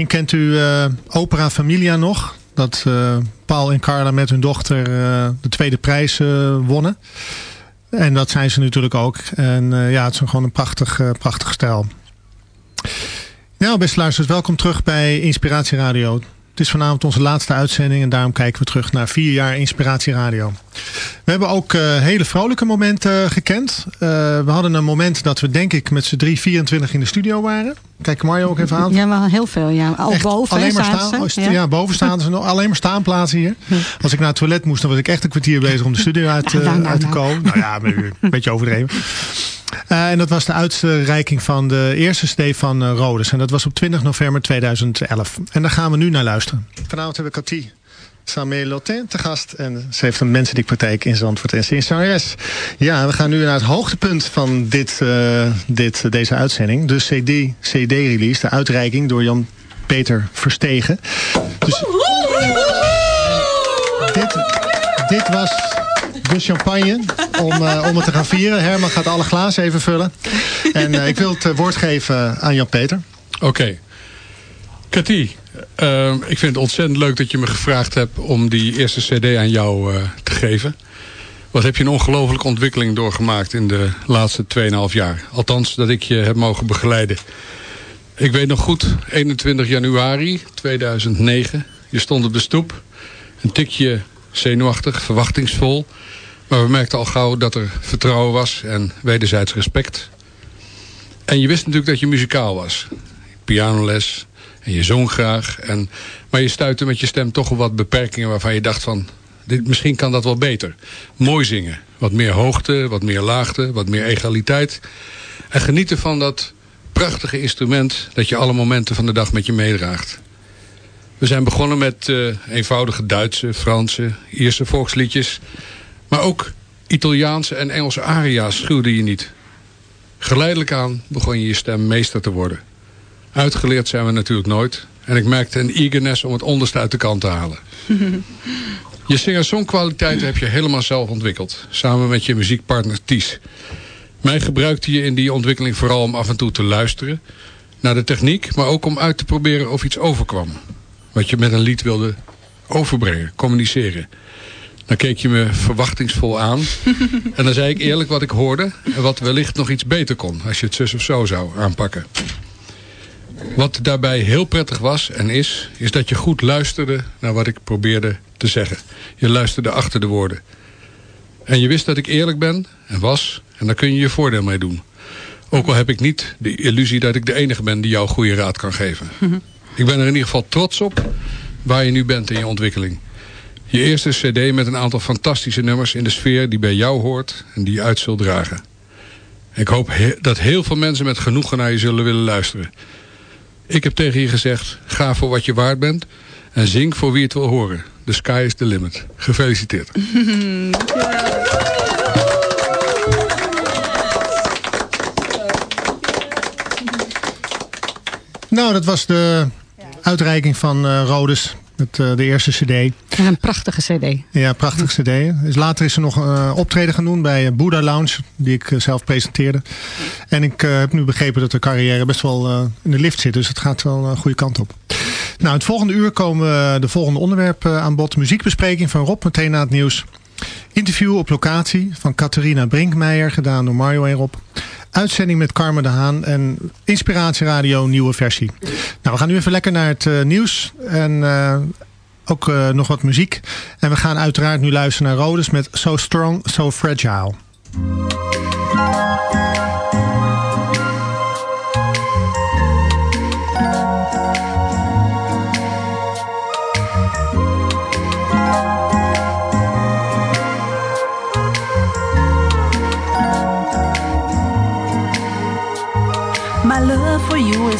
Kent u eh, Opera Familia nog. Dat uh, Paul en Carla met hun dochter uh, de tweede prijs wonnen. En dat zijn ze natuurlijk ook. En ja, het is gewoon een prachtig, prachtig stijl. Nou, beste luisteraars, welkom terug bij Inspiratie Radio. Het is vanavond onze laatste uitzending en daarom kijken we terug naar vier jaar Inspiratie Radio. We hebben ook uh, hele vrolijke momenten uh, gekend. Uh, we hadden een moment dat we denk ik met z'n drie 24 in de studio waren. Kijk Mario ook even aan. Ja, wel heel veel. Ja. Al echt, boven alleen maar staan. Ze, ja. ja. boven staan ze nog. Alleen maar staanplaatsen hier. Als ik naar het toilet moest, dan was ik echt een kwartier bezig om de studio uit, ja, nou, nou, uit te nou. komen. Nou ja, een beetje overdreven. Uh, en dat was de uitreiking van de eerste CD van uh, Rodes. En dat was op 20 november 2011. En daar gaan we nu naar luisteren. Vanavond hebben we Cathy Samé Lotin te gast. En ze heeft een mensendikpraktijk in Zandvoort en Sint Ja, we gaan nu naar het hoogtepunt van dit, uh, dit, deze uitzending. De CD, CD-release, de uitreiking door Jan-Peter Verstegen. Dus, dit, dit was de champagne om, uh, om het te gaan vieren. Herman gaat alle glazen even vullen. En uh, ik wil het woord geven aan Jan-Peter. Oké. Okay. Cathy, ik vind het ontzettend leuk dat je me gevraagd hebt om die eerste cd aan jou te geven. Wat heb je een ongelofelijke ontwikkeling doorgemaakt in de laatste 2,5 jaar. Althans, dat ik je heb mogen begeleiden. Ik weet nog goed, 21 januari 2009. Je stond op de stoep. Een tikje zenuwachtig, verwachtingsvol. Maar we merkten al gauw dat er vertrouwen was en wederzijds respect. En je wist natuurlijk dat je muzikaal was. Pianoles, en je zong graag. En, maar je stuitte met je stem toch op wat beperkingen waarvan je dacht van... Dit, misschien kan dat wel beter. Mooi zingen. Wat meer hoogte, wat meer laagte, wat meer egaliteit. En genieten van dat prachtige instrument... dat je alle momenten van de dag met je meedraagt. We zijn begonnen met uh, eenvoudige Duitse, Franse, Ierse volksliedjes. Maar ook Italiaanse en Engelse aria's schuwde je niet. Geleidelijk aan begon je je stem meester te worden. Uitgeleerd zijn we natuurlijk nooit. En ik merkte een eagerness om het onderste uit de kant te halen. je singer-songkwaliteiten heb je helemaal zelf ontwikkeld. Samen met je muziekpartner Ties. Mij gebruikte je in die ontwikkeling vooral om af en toe te luisteren. Naar de techniek, maar ook om uit te proberen of iets overkwam. Wat je met een lied wilde overbrengen, communiceren. Dan keek je me verwachtingsvol aan. en dan zei ik eerlijk wat ik hoorde. En wat wellicht nog iets beter kon. Als je het zus of zo zou aanpakken. Wat daarbij heel prettig was en is, is dat je goed luisterde naar wat ik probeerde te zeggen. Je luisterde achter de woorden. En je wist dat ik eerlijk ben en was en daar kun je je voordeel mee doen. Ook al heb ik niet de illusie dat ik de enige ben die jou goede raad kan geven. Ik ben er in ieder geval trots op waar je nu bent in je ontwikkeling. Je eerste cd met een aantal fantastische nummers in de sfeer die bij jou hoort en die je uit zult dragen. Ik hoop dat heel veel mensen met genoegen naar je zullen willen luisteren. Ik heb tegen je gezegd, ga voor wat je waard bent. En zing voor wie het wil horen. The sky is the limit. Gefeliciteerd. Nou, dat was de uitreiking van uh, Rodes. Het, uh, de eerste cd. een prachtige cd. Ja, prachtige cd. Dus later is er nog een uh, optreden genoemd bij Buddha Lounge. Die ik zelf presenteerde. En ik heb nu begrepen dat de carrière best wel in de lift zit. Dus het gaat wel een goede kant op. Nou, het volgende uur komen we de volgende onderwerpen aan bod. Muziekbespreking van Rob meteen na het nieuws. Interview op locatie van Catharina Brinkmeijer. Gedaan door Mario en Rob uitzending met Carmen de Haan en Inspiratieradio nieuwe versie. Nou, we gaan nu even lekker naar het uh, nieuws en uh, ook uh, nog wat muziek. En we gaan uiteraard nu luisteren naar Rodes met So Strong, So Fragile.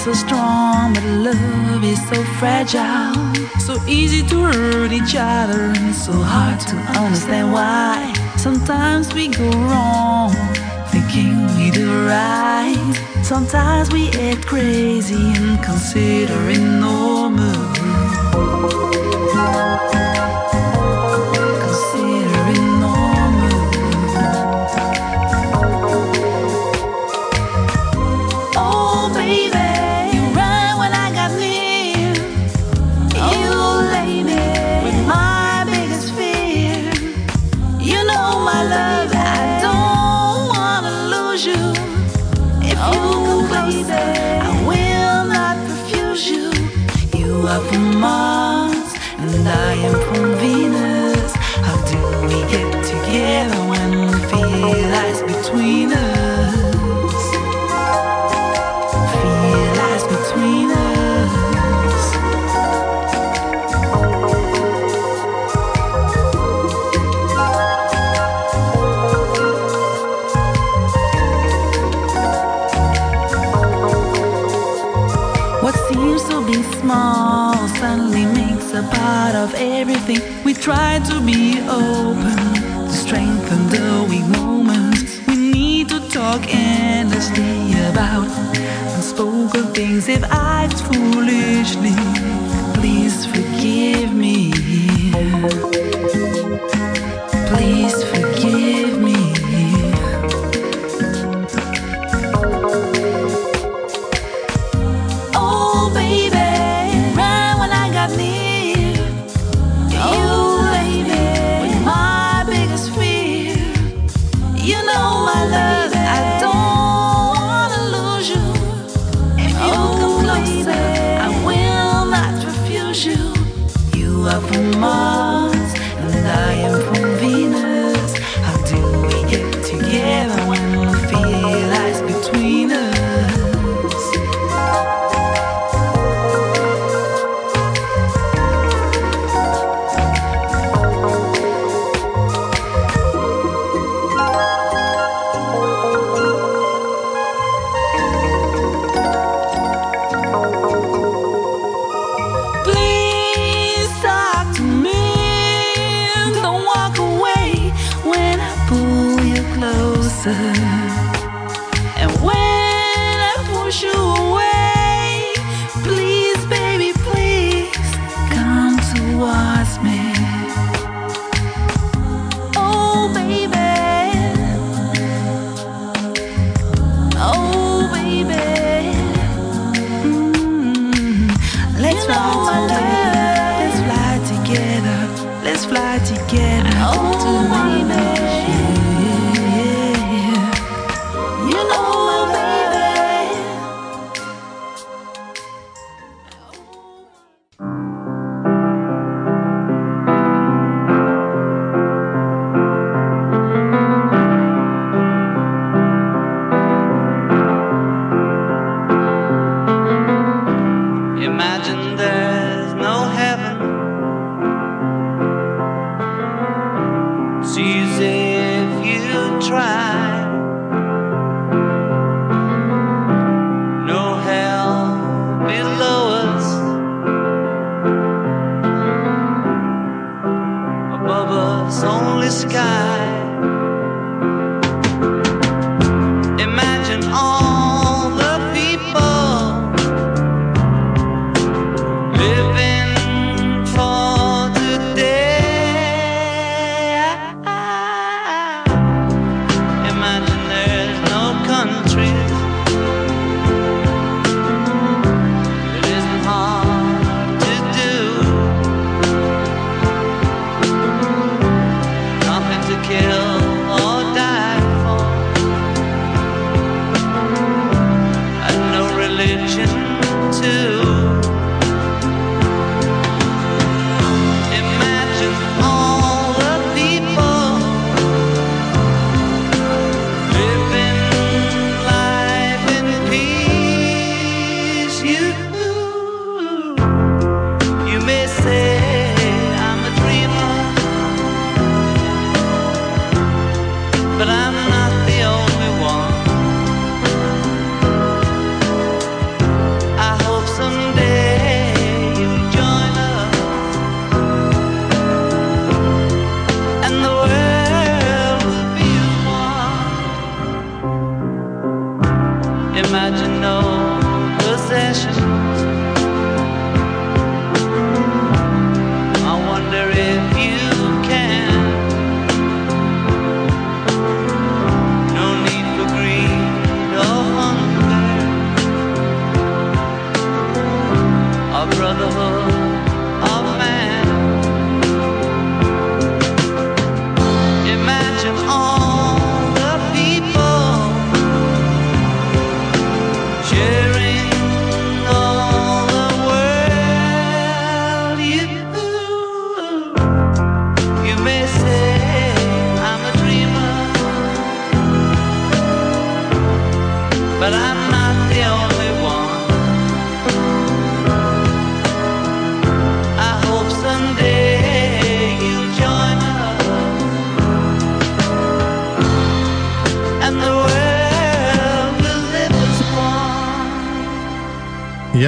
So strong, but love is so fragile. So easy to hurt each other, and so hard to understand why. Sometimes we go wrong, thinking we do right. Sometimes we act crazy and consider it normal. of everything. We try to be open to strengthen the weak moments. We need to talk endlessly about unspoken things. If I foolishly, please forgive me.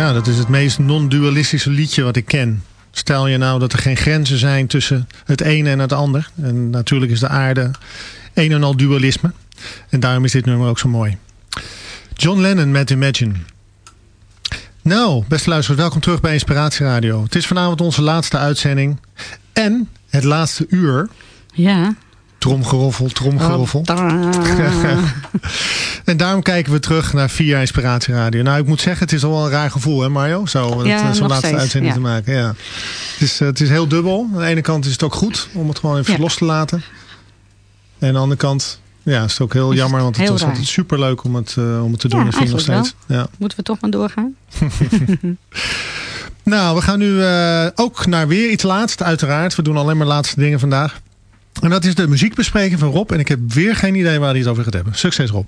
Ja, dat is het meest non-dualistische liedje wat ik ken. Stel je nou dat er geen grenzen zijn tussen het ene en het ander. En natuurlijk is de aarde een en al dualisme. En daarom is dit nummer ook zo mooi. John Lennon met Imagine. Nou, beste luisteraars, welkom terug bij Inspiratie Radio. Het is vanavond onze laatste uitzending. En het laatste uur. Ja. Tromgeroffel, tromgeroffel. En daarom kijken we terug naar vier jaar Inspiratie Radio. Nou, ik moet zeggen, het is al wel een raar gevoel, hè Mario? Zo, Ja, dat, zo'n laatste steeds, uitzending ja. te maken. Ja. Het, is, eh, het is heel dubbel. Aan de ene kant is het ook goed om het gewoon even Ja. los te laten. En aan de andere kant ja, is het ook heel Is jammer, want het heel was raar. altijd superleuk om het, eh, om het te doen. Ja, vind ik nog steeds. Ja. Moeten we toch maar doorgaan? Nou, we gaan nu eh, ook naar weer iets laatst, uiteraard. We doen alleen maar laatste dingen vandaag. En dat is de muziekbespreking van Rob. En ik heb weer geen idee waar hij het over gaat hebben. Succes Rob.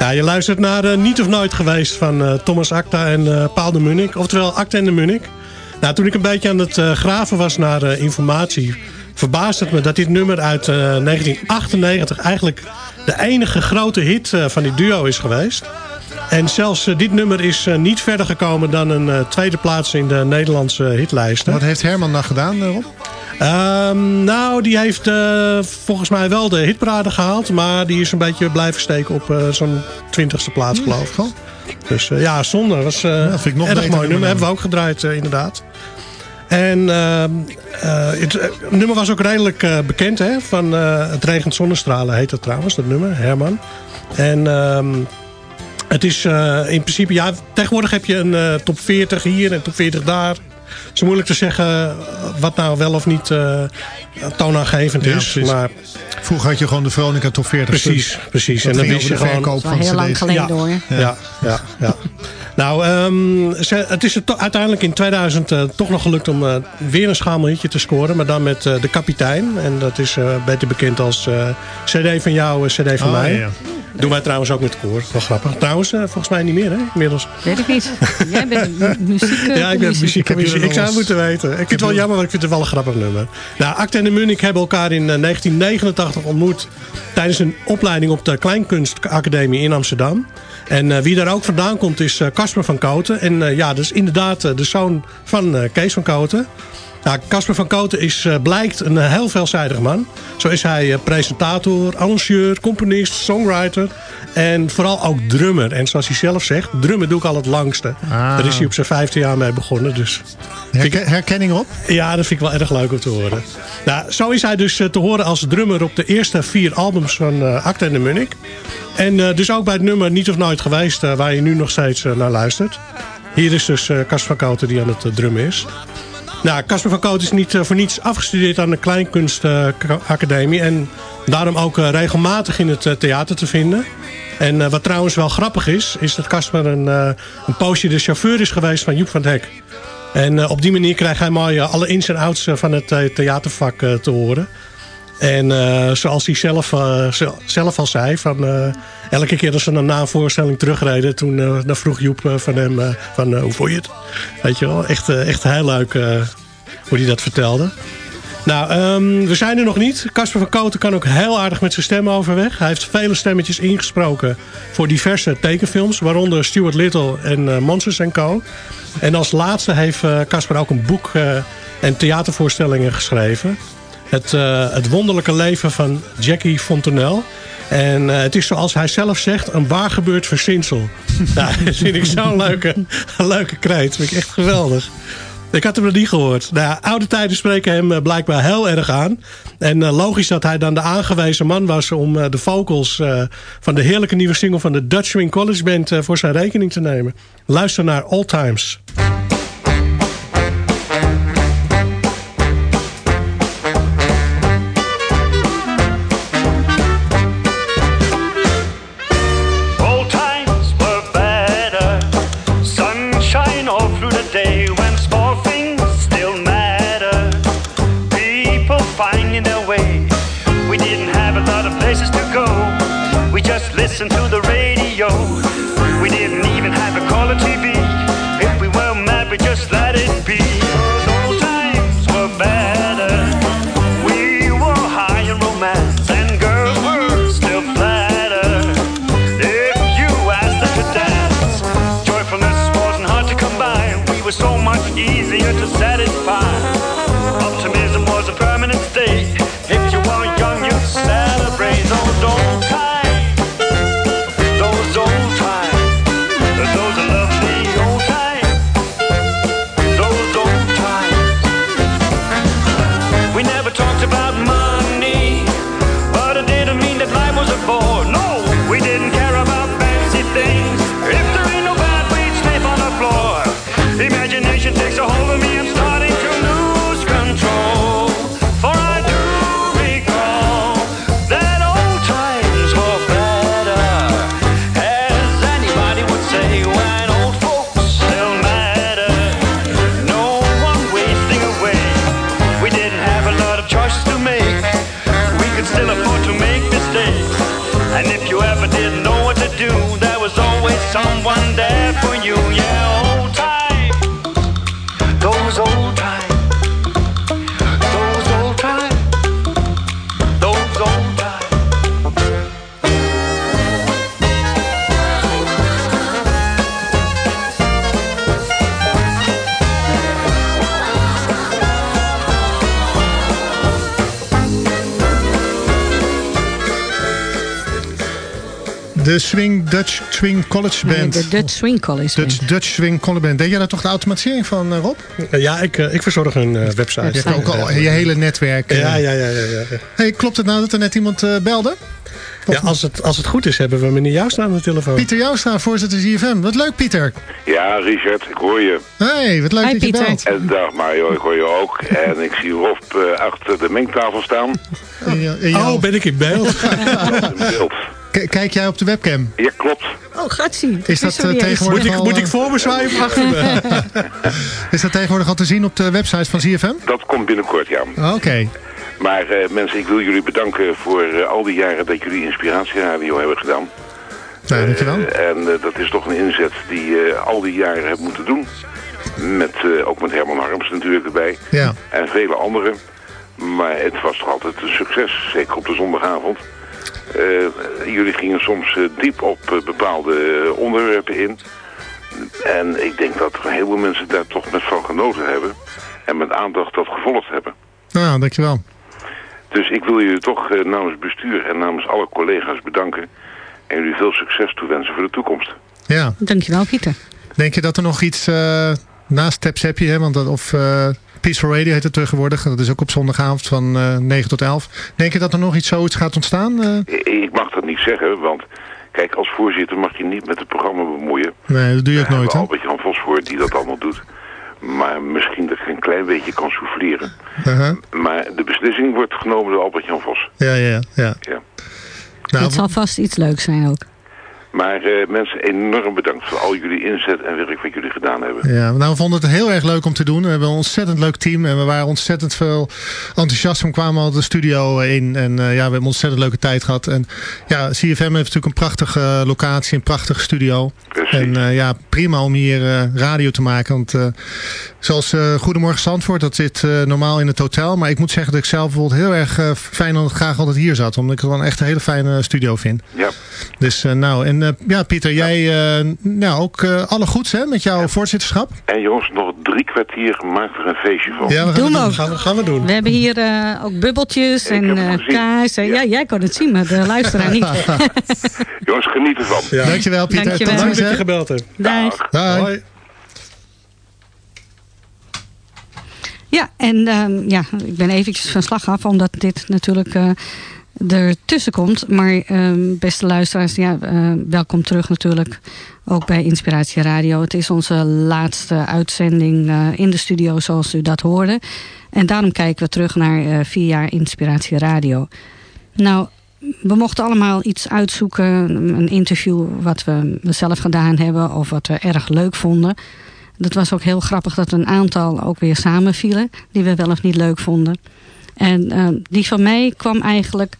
Ja, je luistert naar eh, Niet of Nooit geweest van eh, Thomas Acta en eh Paul de Munnik. Oftewel Acta en de Munnik. Nou, toen ik een beetje aan het graven was naar informatie... verbaasde het me dat dit nummer uit eh, 1998 eigenlijk de enige grote hit van die duo is geweest. En zelfs eh, dit nummer is eh, niet verder gekomen dan een eh, tweede plaats in de Nederlandse hitlijsten. Wat heeft Herman dan gedaan, Rob? Ehm, nou, die heeft volgens mij wel de hitparade gehaald. Maar die is een beetje blijven steken op zo'n twintigste plaats, geloof ik. Dus ja, zonde. was eh vind ik nog erg mooi nummer. Hebben we ook gedraaid, inderdaad. En ehm, eh, het nummer was ook redelijk bekend. Hè? Van Het regent zonnestralen heet het trouwens, dat nummer. Herman. En... het is eh, in principe, ja, tegenwoordig heb je een eh, top 40 hier en top 40 daar. Het is moeilijk te zeggen wat nou wel of niet eh toonaangevend is. maar Vroeger had je gewoon de Veronica Top 40. Precies, precies. Dat En dan wist je gewoon- heel lang geleden hoor. ja, ja, ja. Nou, ehm, ze- het is uiteindelijk in 2000 eh, toch nog gelukt om eh, weer een schamelhitje te scoren. Maar dan met eh, De Kapitein. En dat is eh, beter bekend als eh, CD van jou, CD van Oh, mij. ja, ja. Doen wij trouwens ook met koor. Wel grappig. Trouwens, volgens mij niet meer, hè? Inmiddels. Weet ik niet. Jij bent mu- muziek. Ja, ik ben jullie Ik zou eens- moeten weten. Ik vind het wel jammer, want ik vind het wel een grappig nummer. Nou, Acte en de Munich hebben elkaar in eh, 1989 ontmoet... tijdens een opleiding op de Kleinkunstacademie in Amsterdam. En eh, wie daar ook vandaan komt is eh, Van Koten. En eh, ja, dat is inderdaad eh, de zoon van eh, Kees van Nou, Casper van Koten is, eh, blijkt een eh, heel veelzijdig man. Zo is hij eh, presentator, arrangeur, componist, songwriter... en vooral ook drummer. En zoals hij zelf zegt, drummen doe ik al het langste. Ah. Daar is hij op zijn vijfde jaar mee begonnen. Dus Herken- herkenning op? ja, dat vind ik wel erg leuk om te horen. Nou, zo is hij dus te horen als drummer op de eerste vier albums van Acta en de Munich. En dus ook bij het nummer Niet of Nooit geweest, waar je nu nog steeds naar luistert. Hier is dus Casper van Koten die aan het drummen is. Nou, Casper van Koten is niet eh, voor niets afgestudeerd aan de Kleinkunstacademie. en daarom ook eh, regelmatig in het eh, theater te vinden. En eh, wat trouwens wel grappig is, is dat Casper een, eh, een poosje de chauffeur is geweest van Joep van het Hek. En eh, op die manier krijgt hij mooi eh, alle ins en outs eh, van het eh, theatervak eh, te horen. En eh, zoals hij zelf, eh, zelf al zei, van, eh, elke keer als ze een voorstelling terugreden... toen dan vroeg Joep van hem, van, hoe vond je het? Weet je wel, echt, echt heel leuk hoe hij dat vertelde. Nou, ehm, we zijn er nog niet. Casper van Koten kan ook heel aardig met zijn stem overweg. Hij heeft vele stemmetjes ingesproken voor diverse tekenfilms... waaronder Stuart Little en Monsters Co. En als laatste heeft Casper ook een boek en theatervoorstellingen geschreven. Het, eh, het wonderlijke leven van Jackie Fontenelle. En eh, het is zoals hij zelf zegt, een waar gebeurd verzinsel. nou, dat vind ik zo'n leuke, leuke. Dat vind ik echt geweldig. Ik had hem nog niet gehoord. Nou oude tijden spreken hem eh, blijkbaar heel erg aan. En logisch dat hij dan de aangewezen man was om de vocals van de heerlijke nieuwe single van de Dutch Swing College Band voor zijn rekening te nemen. Luister naar All Times. De Swing Dutch Swing College Band. Nee, de Dutch Swing College Dutch, Band. Dutch Swing College Band. Deed jij daar toch de automatisering van, eh, Rob? Ja, ik, eh, ik verzorg een eh, website. Je hebt ook al je hele netwerk. eh. Ja, ja, ja. ja, ja. Hey, klopt het nou dat er net iemand eh, belde? ja als, het, als het goed is, hebben we meneer Joustra aan de telefoon. Pieter Joustra, voorzitter ZFM. Wat leuk, Pieter. Ja, Richard, ik hoor je. Hey, wat leuk Hi, dat je Pieter. belt. En dag Mario, ik hoor je ook. En ik zie Rob eh, achter de mengtafel staan. Oh, ben ik in beeld? In beeld. Kijk jij op de webcam? Ja, klopt. Oh, gaat zien. Is dat eh, tegenwoordig Moet ik, al, moet ik voor me zwaaien of achter me? Is dat tegenwoordig al te zien op de website van ZFM? Dat komt binnenkort, ja. Oké. Maar eh, mensen, ik wil jullie bedanken voor eh, al die jaren dat jullie Inspiratieradio hebben gedaan. Nou, dankjewel. En eh, dat is toch een inzet die je al die jaren hebt moeten doen. Met, eh, ook met Herman Harms natuurlijk erbij. Ja. En vele anderen. Maar het was toch altijd een succes, zeker op de zondagavond. Eh, jullie gingen soms eh, diep op eh, bepaalde onderwerpen in. En ik denk dat een heleboel mensen daar toch met van genoten hebben. En met aandacht dat gevolgd hebben. Nou, dankjewel. Dus ik wil jullie toch eh, namens het bestuur en namens alle collega's bedanken. En jullie veel succes toewensen voor de toekomst. Ja. Dankjewel, Pieter. Denk je dat er nog iets eh, naast Tap Zappie, hè, want dat, of eh, Peaceful Radio heet het tegenwoordig. Dat is ook op zondagavond van eh 9 tot 11. Denk je dat er nog iets zoiets gaat ontstaan? Eh, Ik mag dat niet zeggen, want kijk, als voorzitter mag je niet met het programma bemoeien. nee, dat doe je ook nooit, hè? Albert-Jan Vos voor die dat allemaal doet. Maar misschien dat ik een klein beetje kan souffleren. Uh-huh. Maar de beslissing wordt genomen door Albert-Jan Vos. Ja, ja, ja. Ja. Nou, het zal vast iets leuks zijn ook. Maar eh, mensen, enorm bedankt voor al jullie inzet en werk wat jullie gedaan hebben. Ja, nou, we vonden het heel erg leuk om te doen. We hebben een ontzettend leuk team en we waren ontzettend veel enthousiast. We kwamen al de studio in en eh, ja, we hebben een ontzettend leuke tijd gehad. En ja, CFM heeft natuurlijk een prachtige locatie, een prachtige studio. Precies. En eh, ja, prima om hier radio te maken. Want zoals Goedemorgen Zandvoort, dat zit normaal in het hotel. Maar ik moet zeggen dat ik zelf bijvoorbeeld heel erg fijn ik graag altijd hier zat. Omdat ik een echt een hele fijne studio vind. Ja. Dus nou, en eh, ja Pieter, jij eh, nou, ook eh, alle goeds hè, met jouw voorzitterschap. En jongens, nog drie kwartier, maak er een feestje van. Ja, we gaan Doen we. Gaan we, gaan we doen. We hebben hier eh, ook bubbeltjes en eh, kaas. En, ja. jij kan het zien, maar de luisteraar niet. Jongens, geniet ervan. Ja. Dankjewel Pieter. Dankjewel. Tot Leuk ziens, dat je hè. gebeld hebt. Dag. Hoi. Ja, en ehm, ja, ik ben eventjes van slag af, omdat dit natuurlijk uh, ertussen komt. Maar ehm, beste luisteraars, ja, uh, welkom terug natuurlijk. Ook bij Inspiratie Radio. Het is onze laatste uitzending uh, in de studio zoals u dat hoorde. En daarom kijken we terug naar vier jaar Inspiratie Radio. Nou, we mochten allemaal iets uitzoeken. Een interview wat we zelf gedaan hebben of wat we erg leuk vonden. Dat was ook heel grappig dat een aantal ook weer samenvielen. Die we wel of niet leuk vonden. En uh, die van mij kwam eigenlijk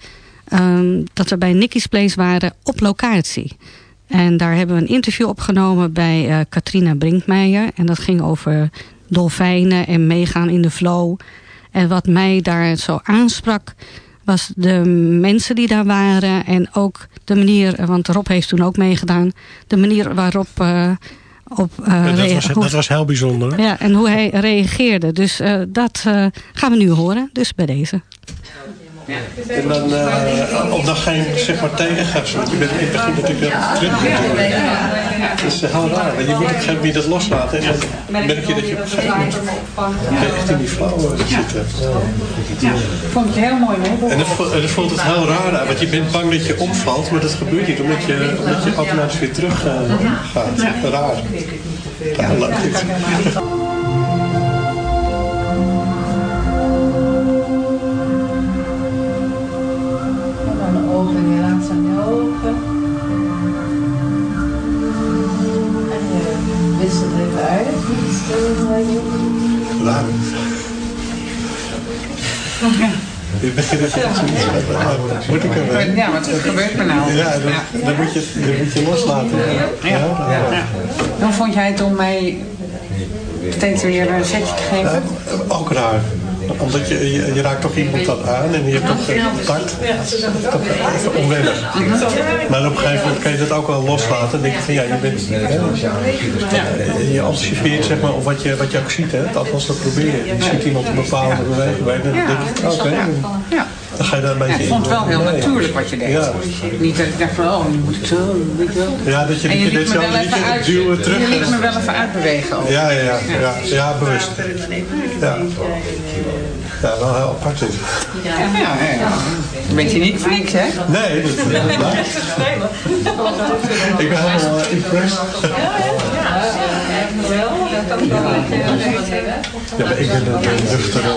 um, dat we bij Nicky's Place waren op locatie. En daar hebben we een interview opgenomen bij uh, Katrina Brinkmeijer. En dat ging over dolfijnen en meegaan in de flow. En wat mij daar zo aansprak was de mensen die daar waren. En ook de manier, want Rob heeft toen ook meegedaan. De manier waarop... Uh, op, uh, dat, was, hoe, dat was heel bijzonder. Ja, en hoe hij reageerde. Dus uh, dat uh, gaan we nu horen. Dus bij deze. En dan, uh, om dan geen zeg maar, tegengas. Want je bent in het begin natuurlijk terug. Dat is heel raar. Want je moet op een gegeven moment dat loslaten. En dan merk je dat je op een gegeven moment echt in die flow zit. Ja. Vond je heel mooi mee. En dat, voelt het heel raar. Want je bent bang dat je omvalt. Maar dat gebeurt niet. Omdat je, omdat je automatisch weer terug uh, gaat. Raar. Ja, leuk Laat. Je begint echt zoiets Moet ik er Ja, wat gebeurt er nou? Ja, dan, dan, moet, je, dan moet je loslaten. Ja. Ja. Ja. Hoe vond jij het om mij steeds weer een setje te geven? ook raar omdat je, je, je, raakt toch iemand dat aan en je hebt toch contact. Dat is even onwennig. Maar op een gegeven moment kan je dat ook wel loslaten. Dan denk je van ja, je bent... Hè, je anticipeert zeg maar op wat je, wat je ook ziet. Hè. Althans, dat probeer je. Je ziet iemand een bepaalde beweging bij. Dan denk je, oké. Okay, dan ga je daar een beetje ja, ik vond het wel heel nee. natuurlijk wat je deed. Ja. Niet dat ik dacht van, oh, je moet het zo, weet je wel. Ja, dat je, en je, liet zo uit, duwen terug. Je liet me wel even uitbewegen ook. Ja, ja, ja. Ja, ja bewust. Ja. Ja, wel heel apart dit. Ja, ja, ja. Bent je niet flink, hè? Nee, dat is niet Ik ben helemaal uh, impressed. Ja, maar ik ben een nuchtere...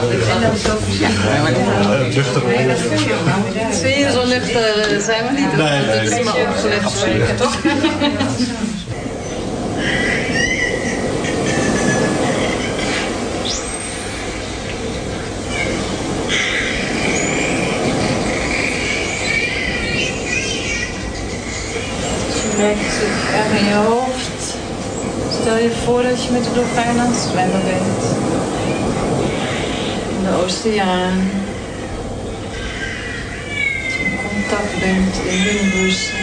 Nuchtere... Zie je, zo nuchter zijn we niet. Nee, nee. Dat is maar toch? merk. Stel je voor dat je met de dolfijn aan het zwemmen bent. In de oceaan. Dat je in contact bent in hun bewustzijn.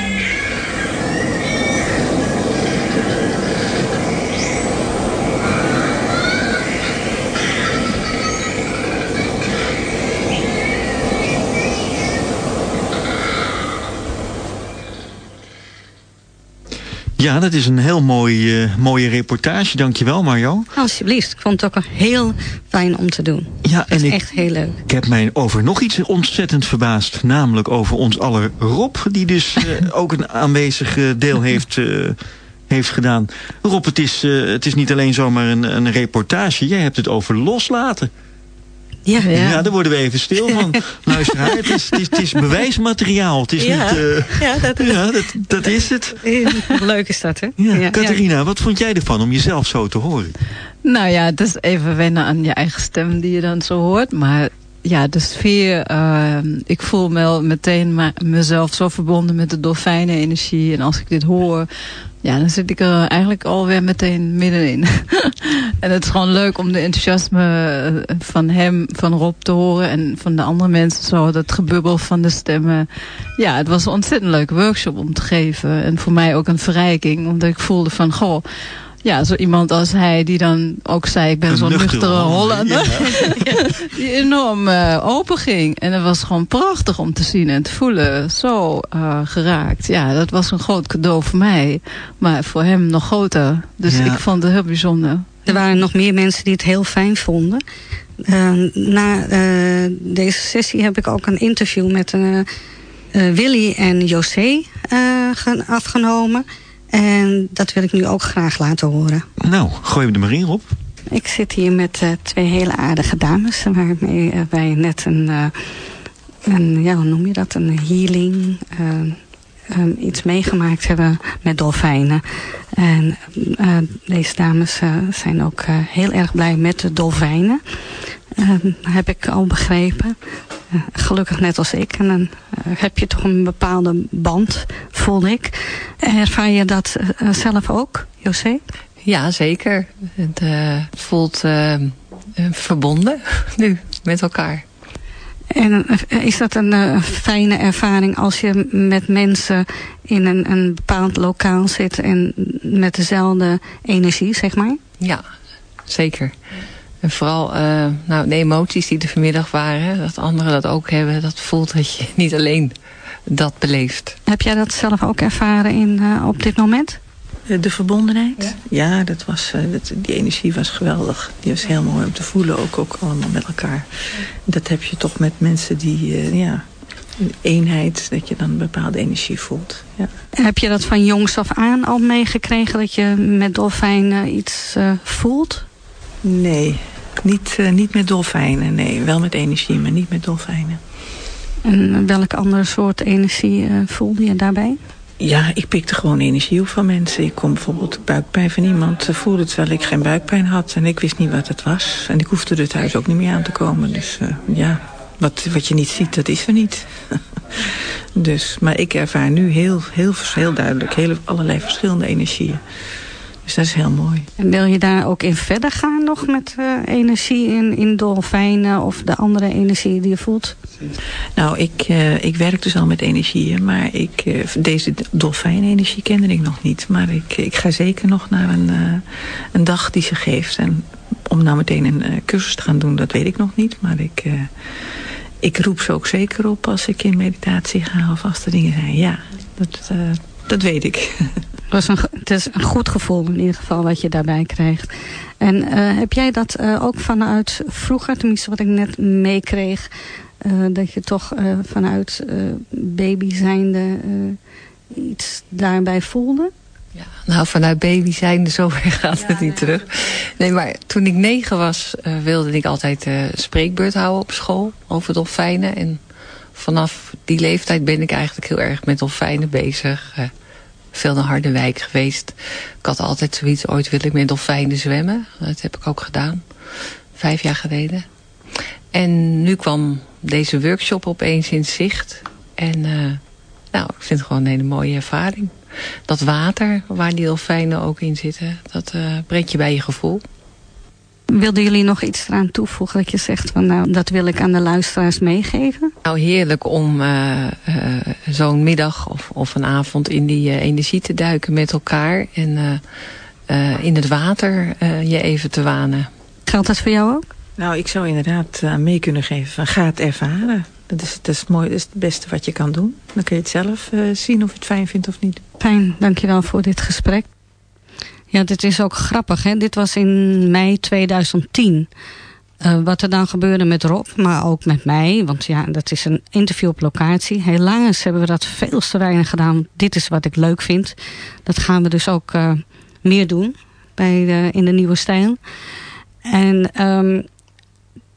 Ja, dat is een heel mooi, uh, mooie reportage. Dankjewel Mario. Alsjeblieft. Ik vond het ook heel fijn om te doen. Ja, en ik, echt heel leuk. Ik heb mij over nog iets ontzettend verbaasd. Namelijk over ons aller Rob. Die dus uh, ook een aanwezig deel heeft, uh, heeft gedaan. Rob, het is, het is niet alleen zomaar een, een reportage. Jij hebt het over loslaten. Ja, ja. ja, daar worden we even stil van. Luister, het is, het, is, het is bewijsmateriaal. Het is ja. niet... Uh, ja, dat, ja dat, dat is het. Leuk is dat, hè? Ja. ja Catharina, wat vond jij ervan om jezelf zo te horen? Nou ja, het is even wennen aan je eigen stem die je dan zo hoort. Maar ja, de sfeer, uh, ik voel me meteen mezelf zo verbonden met de dolfijnenenergie. En als ik dit hoor, ja, dan zit ik er eigenlijk alweer meteen middenin. en het is gewoon leuk om de enthousiasme van hem, van Rob te horen. En van de andere mensen zo, dat gebubbel van de stemmen. Ja, het was een ontzettend leuke workshop om te geven. En voor mij ook een verrijking, omdat ik voelde van, goh ja, zo iemand als hij die dan ook zei... ik ben zo'n nuchtere Hollander. Ja. die enorm uh, open ging. En het was gewoon prachtig om te zien en te voelen. Zo uh, geraakt. Ja, dat was een groot cadeau voor mij. Maar voor hem nog groter. Dus ja. ik vond het heel bijzonder. Er waren nog meer mensen die het heel fijn vonden. Eh, na eh, deze sessie heb ik ook een interview met uh, Willy en José afgenomen. En dat wil ik nu ook graag laten horen. Nou, gooi hem er maar in, Rob. Ik zit hier met twee hele aardige dames... waarmee wij net een, een, ja, hoe noem je dat, een healing um, iets meegemaakt hebben met dolfijnen. En deze dames zijn ook heel erg blij met de dolfijnen. Ehm, heb ik al begrepen. gelukkig net als ik. En dan heb je toch een bepaalde band, voel ik. Ervaar je dat zelf ook, José? Ja, zeker. Het voelt verbonden nu met elkaar. En eh, is dat een fijne ervaring als je met mensen in een, een bepaald lokaal zit en met dezelfde energie, zeg maar? Ja, zeker. En vooral uh, nou, de emoties die er vanmiddag waren, dat anderen dat ook hebben, dat voelt dat je niet alleen dat beleeft. Heb jij dat zelf ook ervaren in, uh, op dit moment? De verbondenheid? Ja, dat was, uh, dat, die energie was geweldig. Die was heel mooi om te voelen, ook, ook allemaal met elkaar. Dat heb je toch met mensen die, uh, ja, eenheid, dat je dan een bepaalde energie voelt. Ja. Heb je dat van jongs af aan al meegekregen, dat je met dolfijnen iets uh, voelt? Nee, niet, niet met dolfijnen, nee. Wel met energie, maar niet met dolfijnen. En welke andere soort energie voelde je daarbij? Ja, ik pikte gewoon energie op van mensen. Ik kon bijvoorbeeld buikpijn van iemand voelen terwijl ik geen buikpijn had. En ik wist niet wat het was. En ik hoefde er thuis ook niet meer aan te komen. Dus uh, ja, wat, wat je niet ziet, dat is er niet. dus, maar ik ervaar nu heel, heel, heel duidelijk heel, allerlei verschillende energieën. Dus dat is heel mooi. En wil je daar ook in verder gaan nog met uh, energie in, in dolfijnen of de andere energie die je voelt? Nou, ik, uh, ik werk dus al met energieën, maar ik, uh, deze dolfijnenergie kende ik nog niet. Maar ik, ik ga zeker nog naar een, een dag die ze geeft. En om nou meteen een cursus te gaan doen, dat weet ik nog niet. Maar ik, ik roep ze ook zeker op als ik in meditatie ga of als er dingen zijn. Ja, dat, dat weet ik. was een, het is een goed gevoel in ieder geval wat je daarbij krijgt. En uh, heb jij dat uh, ook vanuit vroeger, tenminste wat ik net meekreeg... Uh, dat je toch vanuit baby zijnde iets daarbij voelde? Ja, nou, vanuit baby zijnde zover gaat het niet terug. Nee, maar toen ik negen was, wilde ik altijd spreekbeurt houden op school over dolfijnen. En vanaf die leeftijd ben ik eigenlijk heel erg met dolfijnen bezig veel naar Harderwijk geweest. Ik had altijd zoiets, ooit wil ik met dolfijnen zwemmen. Dat heb ik ook gedaan. Vijf jaar geleden. En nu kwam deze workshop opeens in zicht. En uh, nou, ik vind het gewoon een hele mooie ervaring. Dat water waar die dolfijnen ook in zitten, dat uh, brengt je bij je gevoel. Wilden jullie nog iets eraan toevoegen dat je zegt van nou dat wil ik aan de luisteraars meegeven? Nou heerlijk om uh, uh, zo'n middag of, of een avond in die uh, energie te duiken met elkaar en in het water je even te wanen. Geldt dat voor jou ook? Nou ik zou inderdaad mee kunnen geven van ga het ervaren. Dat is, dat is mooi, dat is het beste wat je kan doen. Dan kun je het zelf zien of je het fijn vindt of niet. Fijn, dankjewel voor dit gesprek. Ja, dit is ook grappig. Hè? Dit was in mei 2010. Uh, wat er dan gebeurde met Rob, maar ook met mij. Want ja, dat is een interview op locatie. Helaas hebben we dat veel te weinig gedaan. Dit is wat ik leuk vind. Dat gaan we dus ook uh, meer doen bij de, in de nieuwe stijl. En um,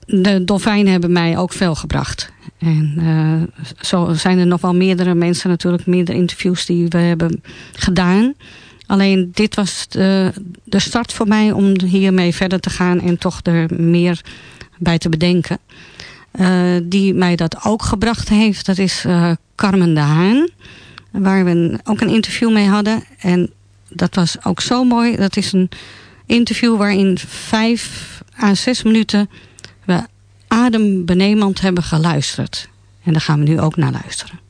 de dolfijnen hebben mij ook veel gebracht. En uh, zo zijn er nog wel meerdere mensen natuurlijk, meerdere interviews die we hebben gedaan. Alleen dit was de, de start voor mij om hiermee verder te gaan en toch er meer bij te bedenken. Uh, die mij dat ook gebracht heeft, dat is uh, Carmen de Haan. Waar we ook een interview mee hadden. En dat was ook zo mooi. Dat is een interview waarin vijf à zes minuten we adembenemend hebben geluisterd. En daar gaan we nu ook naar luisteren.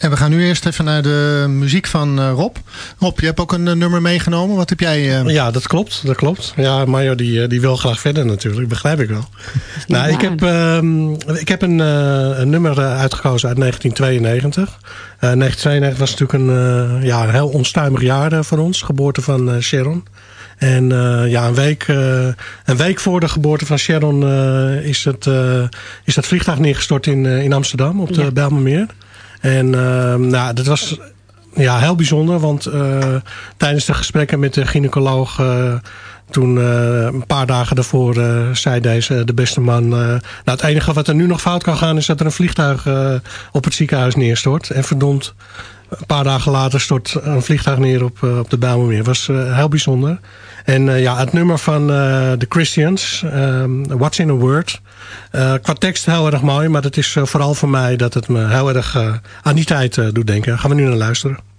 En we gaan nu eerst even naar de muziek van eh, Rob. Rob, je hebt ook een eh, nummer meegenomen. Wat heb jij? eh, Ja, dat klopt. Dat klopt. Ja, Mario die, die wil graag verder natuurlijk. Begrijp ik wel. nou, ik heb, ehm, ik heb een, eh, een nummer uitgekozen uit 1992. Eh 1992 was natuurlijk een, eh, ja, een heel onstuimig jaar eh, voor ons. Geboorte van eh, Sharon. En eh, ja, een week, eh, een week voor de geboorte van Sharon eh, is, het, eh, is dat vliegtuig neergestort in, eh, in Amsterdam op de Ja. Bijlmermeer. En ehm, nou, dat was ja, heel bijzonder, want eh, tijdens de gesprekken met de gynaecoloog... eh, toen eh, een paar dagen daarvoor zei deze, de beste man... nou, het enige wat er nu nog fout kan gaan... is dat er een vliegtuig op het ziekenhuis neerstort. En verdomd, een paar dagen later stort een vliegtuig neer op, op de Bijlmermeer. Was heel bijzonder. En eh, ja, het nummer van eh, The Christians, ehm, What's in a Word... eh, qua tekst heel erg mooi, maar het is vooral voor mij... dat het me heel erg aan die tijd doet denken. Gaan we nu naar luisteren.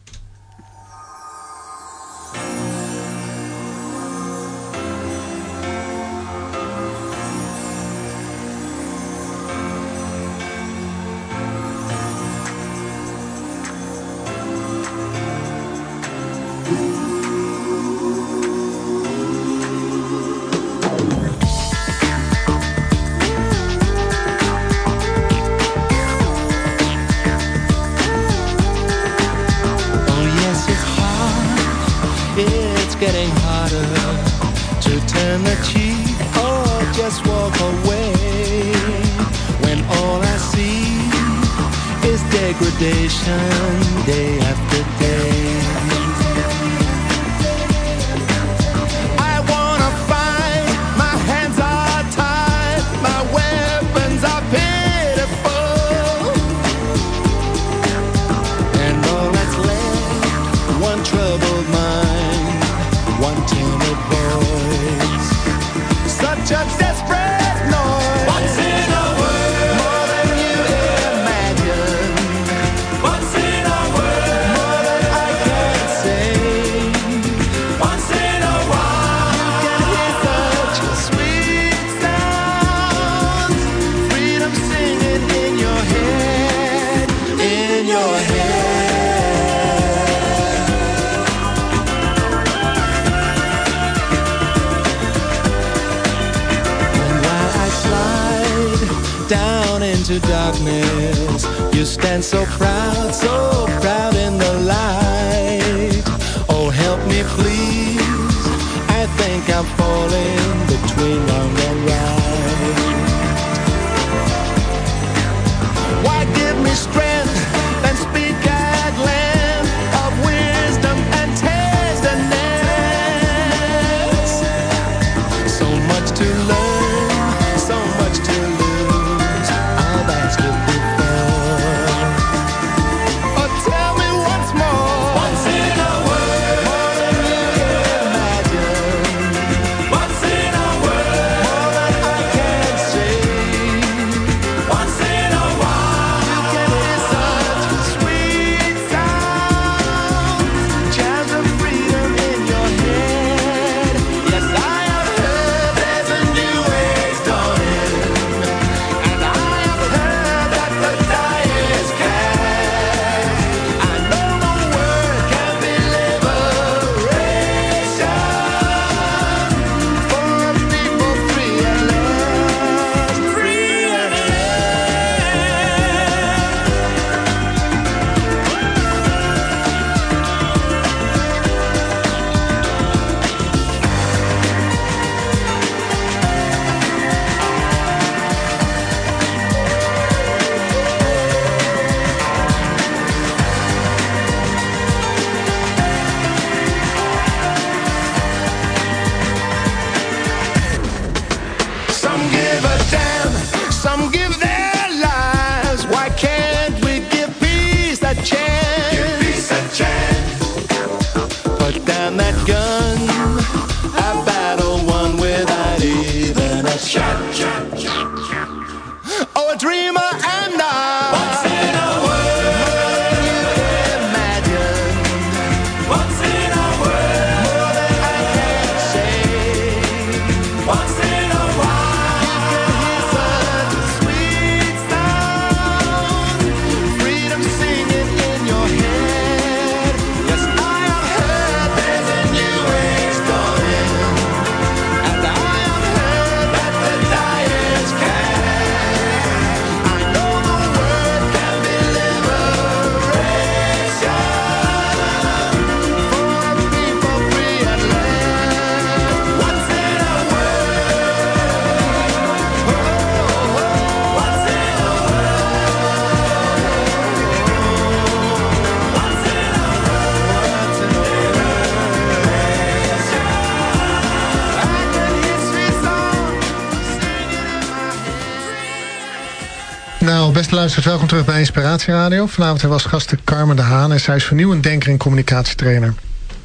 Welkom terug bij Inspiratie Radio. Vanavond was gasten Carmen de Haan en zij is vernieuwend denker en communicatietrainer.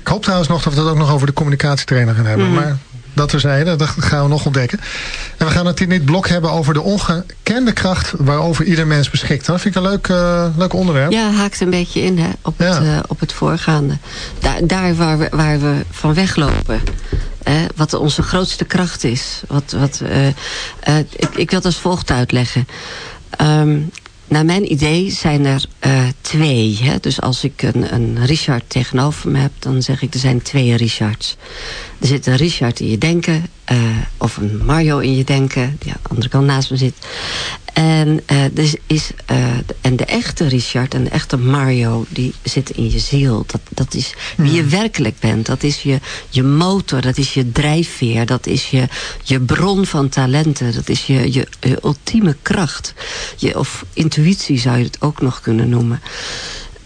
Ik hoop trouwens nog dat we het ook nog over de communicatietrainer gaan hebben. Mhm. Maar dat we zeiden, dat gaan we nog ontdekken. En we gaan het in dit blok hebben over de ongekende kracht waarover ieder mens beschikt. Dat vind ik een leuk, eh, leuk onderwerp. Ja, haakt een beetje in hè, op, het, eh, op het voorgaande. Daar, daar waar, we, waar we van weglopen. Hè, wat onze grootste kracht is. Wat, wat, eh, ik, ik wil het als volgt uitleggen. Ehm, naar mijn idee zijn er eh, twee. Hè? Dus als ik een, een Richard tegenover me heb, dan zeg ik er zijn twee Richards. Er zit een Richard in je denken, eh, of een Mario in je denken, die aan de andere kant naast me zit. En, eh, dus is, eh, en de echte Richard en de echte Mario, die zitten in je ziel. Dat, dat is wie je werkelijk bent. Dat is je, je motor, dat is je drijfveer. Dat is je, je bron van talenten. Dat is je, je, je ultieme kracht. Je, of intuïtie zou je het ook nog kunnen noemen.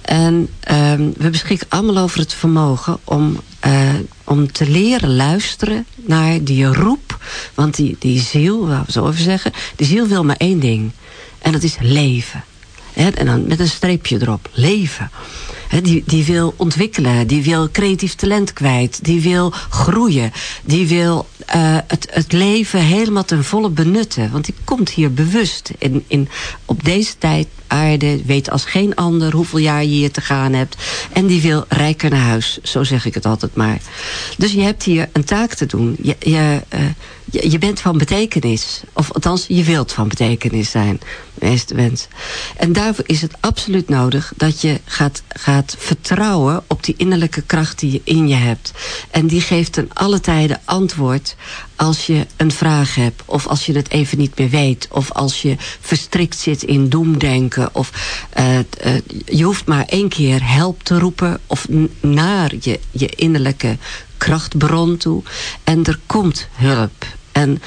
En ehm, we beschikken allemaal over het vermogen om, eh, om te leren luisteren naar die roep. Want die, die ziel, waar we zo over zeggen, die ziel wil maar één ding. En dat is leven. En dan met een streepje erop. Leven. Die, die wil ontwikkelen. Die wil creatief talent kwijt. Die wil groeien. Die wil eh, het, het leven helemaal ten volle benutten. Want die komt hier bewust. In, in, op deze tijd aarde weet als geen ander hoeveel jaar je hier te gaan hebt. En die wil rijker naar huis. Zo zeg ik het altijd maar. Dus je hebt hier een taak te doen. Je, je, eh, je, je bent van betekenis. Of althans, je wilt van betekenis zijn. De meeste. En daarvoor is het absoluut nodig dat je gaat, gaat vertrouwen op die innerlijke kracht die je in je hebt. En die geeft ten alle tijden antwoord als je een vraag hebt. Of als je het even niet meer weet. Of als je verstrikt zit in doemdenken. Of eh, eh, je hoeft maar één keer help te roepen. Of naar je, je innerlijke krachtbron toe. En er komt hulp. En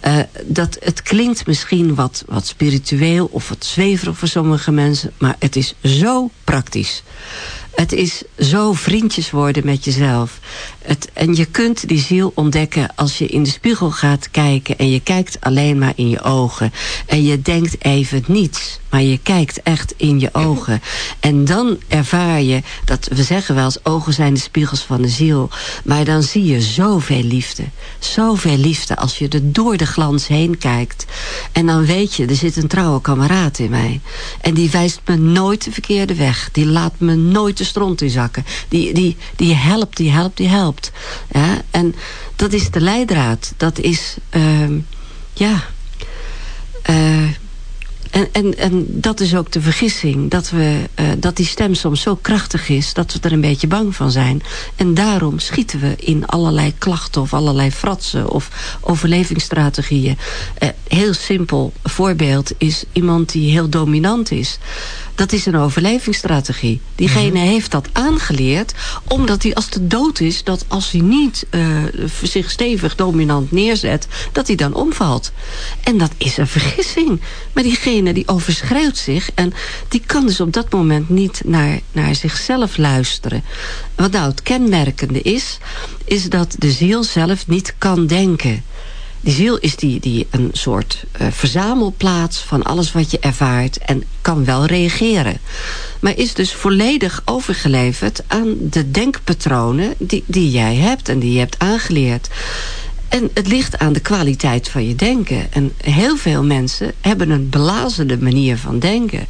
eh, dat, het klinkt misschien wat, wat spiritueel of wat zweverig voor sommige mensen. Maar het is zo praktisch. Het is zo vriendjes worden met jezelf. En je kunt die ziel ontdekken als je in de spiegel gaat kijken... en je kijkt alleen maar in je ogen. En je denkt even niets, maar je kijkt echt in je ogen. En dan ervaar je dat, we zeggen wel eens... ogen zijn de spiegels van de ziel. Maar dan zie je zoveel liefde. Zoveel liefde als je er door de glans heen kijkt. En dan weet je, er zit een trouwe kameraad in mij. En die wijst me nooit de verkeerde weg. Die laat me nooit de stront in zakken. Die, die, die helpt, die helpt, die helpt. Ja? En dat is de leidraad. Dat is, ehm, ja... eh, en, en, en dat is ook de vergissing. Dat, we, eh, dat die stem soms zo krachtig is dat we er een beetje bang van zijn. En daarom schieten we in allerlei klachten of allerlei fratsen of overlevingsstrategieën. Eh, heel simpel voorbeeld is iemand die heel dominant is. Dat is een overlevingsstrategie. Diegene heeft dat aangeleerd omdat hij als de dood is... dat als hij niet eh, zich stevig dominant neerzet... dat hij dan omvalt. En dat is een vergissing. Maar diegene die overschreeuwt zich... en die kan dus op dat moment niet naar, naar zichzelf luisteren. Wat nou het kenmerkende is... is dat de ziel zelf niet kan denken... Die ziel is die, die een soort eh, verzamelplaats van alles wat je ervaart en kan wel reageren. Maar is dus volledig overgeleverd aan de denkpatronen die, die jij hebt en die je hebt aangeleerd. En het ligt aan de kwaliteit van je denken. En heel veel mensen hebben een belazende manier van denken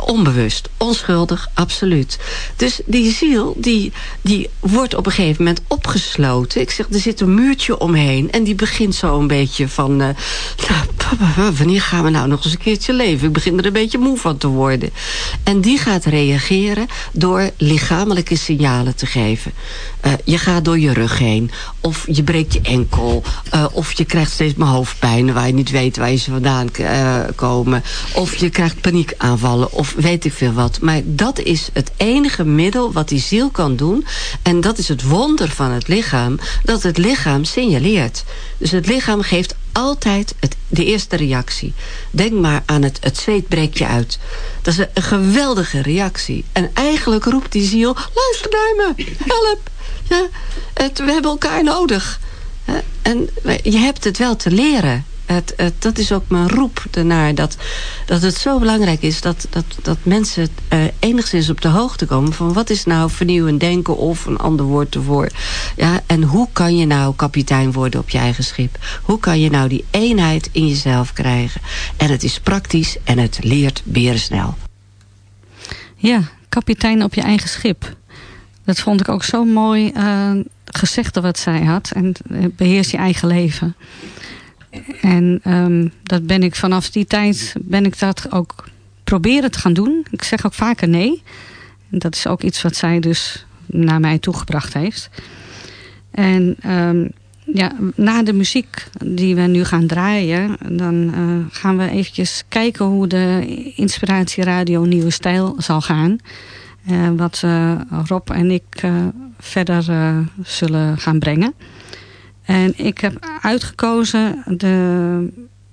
onbewust, onschuldig, absoluut. Dus die ziel, die, die wordt op een gegeven moment opgesloten. Ik zeg, er zit een muurtje omheen. En die begint zo een beetje van... eh, nou, wanneer gaan we nou nog eens een keertje leven? Ik begin er een beetje moe van te worden. En die gaat reageren door lichamelijke signalen te geven. Eh, je gaat door je rug heen. Of je breekt je enkel. eh, of je krijgt steeds maar hoofdpijn waar je niet weet waar je ze vandaan komen. Of je krijgt paniekaanvallen. Of weet ik veel wat. Maar dat is het enige middel wat die ziel kan doen. En dat is het wonder van het lichaam. Dat het lichaam signaleert. Dus het lichaam geeft altijd het, de eerste reactie. Denk maar aan het, het zweet breekt je uit. Dat is een, geweldige reactie. En eigenlijk roept die ziel... luister naar me, help. Ja, we hebben elkaar nodig. En je hebt het wel te leren. Dat is ook mijn roep ernaar. Dat, dat het zo belangrijk is dat, dat, dat mensen uh, enigszins op de hoogte komen... van wat is nou vernieuwend denken of een ander woord ervoor. Ja, en hoe kan je nou kapitein worden op je eigen schip? Hoe kan je nou die eenheid in jezelf krijgen? En het is praktisch en het leert snel. Ja, kapitein op je eigen schip. Dat vond ik ook zo mooi uh, gezegd wat zij had. En beheers je eigen leven. En um, dat ben ik vanaf die tijd ben ik dat ook proberen te gaan doen. Ik zeg ook vaker nee. En dat is ook iets wat zij dus naar mij toegebracht heeft. En um, ja, na de muziek die we nu gaan draaien... dan uh, gaan we eventjes kijken hoe de Inspiratie Radio Nieuwe Stijl zal gaan. Uh, wat uh, Rob en ik verder zullen gaan brengen. En ik heb uitgekozen de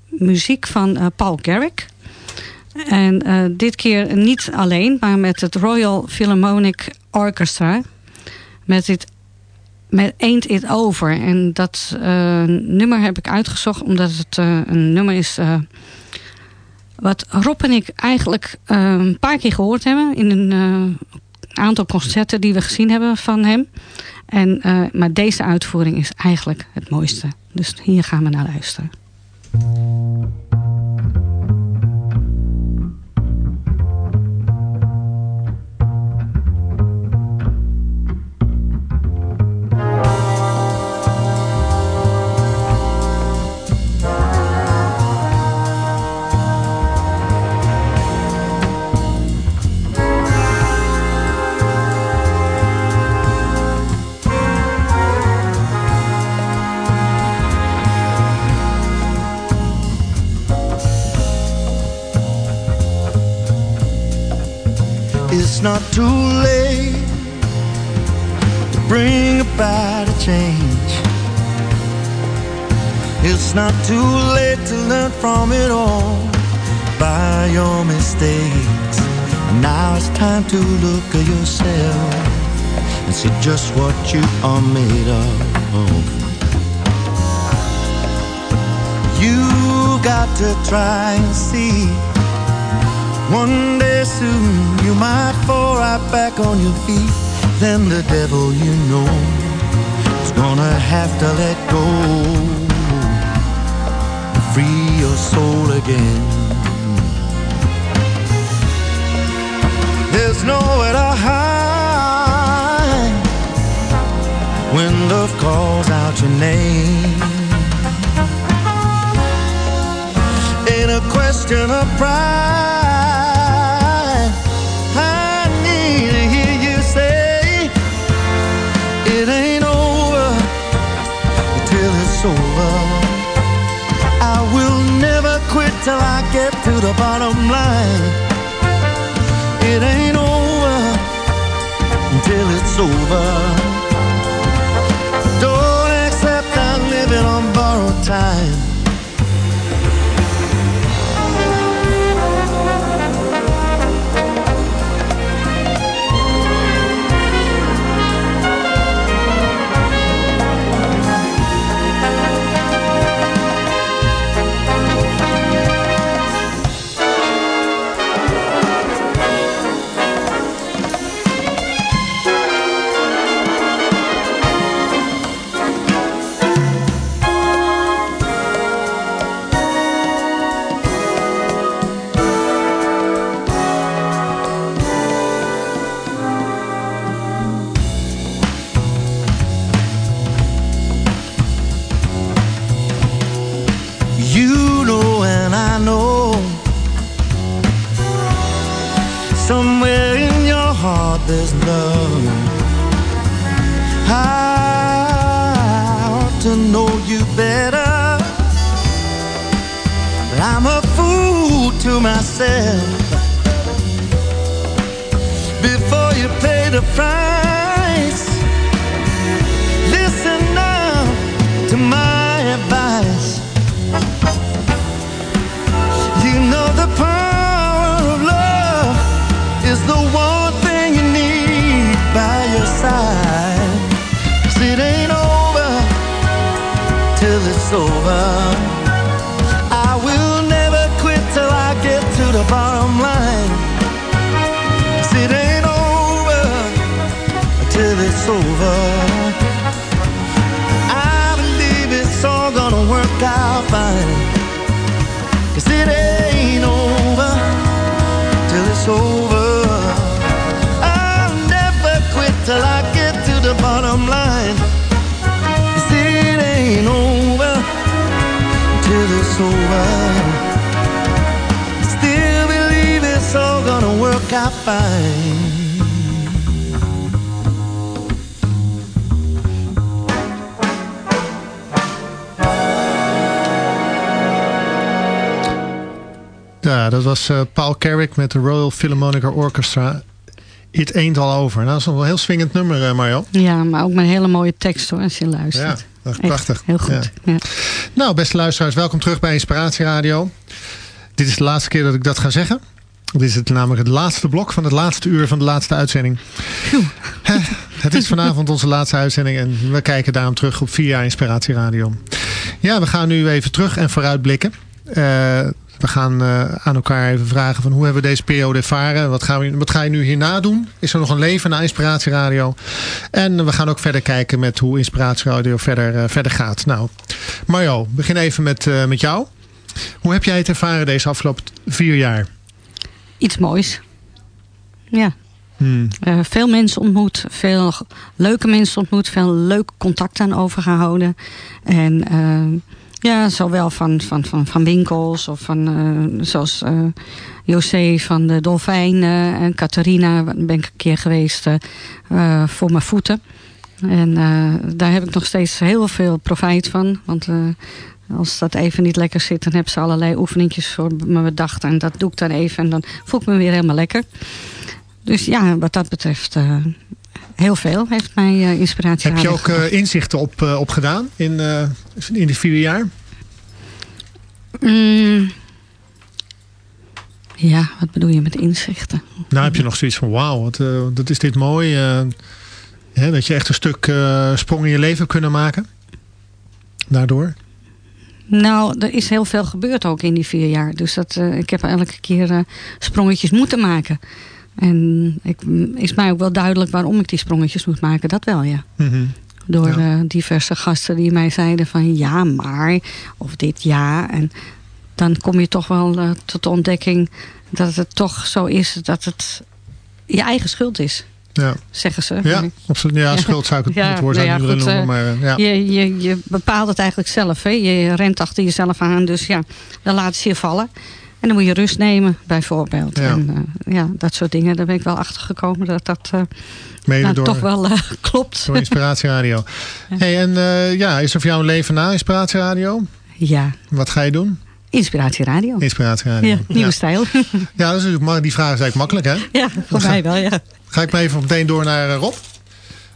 muziek van Paul Garrick. En dit keer niet alleen, maar met het Royal Philharmonic Orchestra. Met dit met Ain't It Over. En dat uh, nummer heb ik uitgezocht omdat het een nummer is... Wat Rob en ik eigenlijk een paar keer gehoord hebben... in een aantal concerten die we gezien hebben van hem. En, maar deze uitvoering is eigenlijk het mooiste. Dus hier gaan we naar luisteren. It's not too late to bring about a change. It's not too late to learn from it all by your mistakes. Now it's time to look at yourself and see just what you are made of. You got to try and see one day soon you might fall right back on your feet. Then the devil you know is gonna have to let go. Free your soul again. There's nowhere to hide when love calls out your name. Ain't a question of pride was eh, Paul Carrick met de Royal Philharmonic Orchestra. It Ain't All Over. Nou, dat is wel een heel swingend nummer, uh, Marjo. Ja, maar ook met een hele mooie tekst hoor, als je luistert. Ja, is Echt prachtig. heel goed. Ja. Ja. Nou, beste luisteraars, welkom terug bij Inspiratie Radio. Dit is de laatste keer dat ik dat ga zeggen. Dit is het, namelijk het laatste blok van het laatste uur van de laatste uitzending. Het is vanavond onze laatste uitzending en we kijken daarom terug op vier jaar Inspiratie Radio. Ja, we gaan nu even terug en vooruitblikken. Eh, we gaan eh, aan elkaar even vragen van hoe hebben we deze periode ervaren? Wat, gaan we, wat ga je nu hierna doen? Is er nog een leven na Inspiratie Radio? En we gaan ook verder kijken met hoe Inspiratie Radio verder, eh, verder gaat. Nou, Mario, begin even met, eh, met jou. Hoe heb jij het ervaren deze afgelopen vier jaar? Iets moois. Ja. Hmm. Veel mensen ontmoet, veel leuke mensen ontmoet, veel leuke contacten aan overgehouden. En ja, zowel van, van, van, van winkels of van eh, zoals eh, José van de Dolfijnen en Catharina, ben ik een keer geweest eh, voor mijn voeten. En daar heb ik nog steeds heel veel profijt van. Want als dat even niet lekker zit, dan hebben ze allerlei oefeningjes voor me bedacht. En dat doe ik dan even en dan voel ik me weer helemaal lekker. Dus ja, wat dat betreft, heel veel heeft mij eh, inspiratie Heb je ook eh, inzichten op, eh, opgedaan in, eh, in die vier jaar? Mm. Ja, wat bedoel je met inzichten? Nou heb je nog zoiets van wauw, wat, dat is dit mooi. hè, dat je echt een stuk sprong in je leven kunnen maken. Daardoor. Nou, er is heel veel gebeurd ook in die vier jaar. Dus dat, ik heb elke keer sprongetjes moeten maken. En ik, is mij ook wel duidelijk waarom ik die sprongetjes moet maken. Dat wel, ja. Mhm. Door Ja. eh, diverse gasten die mij zeiden van ja, maar. Of dit ja. En dan kom je toch wel eh, tot de ontdekking dat het toch zo is dat het je eigen schuld is. Ja. Zeggen ze. Ja, absoluut. Ja, schuld zou ik het, het woord nou goed, noemen. eh, Maar, ja. je, je, je bepaalt het eigenlijk zelf. Hè? Je rent achter jezelf aan. Dus ja, dan laat ze je vallen. En dan moet je rust nemen, bijvoorbeeld. Ja. En eh, ja, dat soort dingen. Daar ben ik wel achter gekomen dat dat eh, nou, door- toch wel eh, klopt. Door Inspiratieradio. Hey, en ja, is er voor jou een leven na Inspiratieradio? Ja. Wat ga je doen? Inspiratie Radio. Inspiratieradio. Ja, nieuwe ja. stijl. Ja, dat is, natuurlijk die vraag is eigenlijk makkelijk hè? ja, voor mij wel, ja. Ga ik maar even meteen door naar Rob.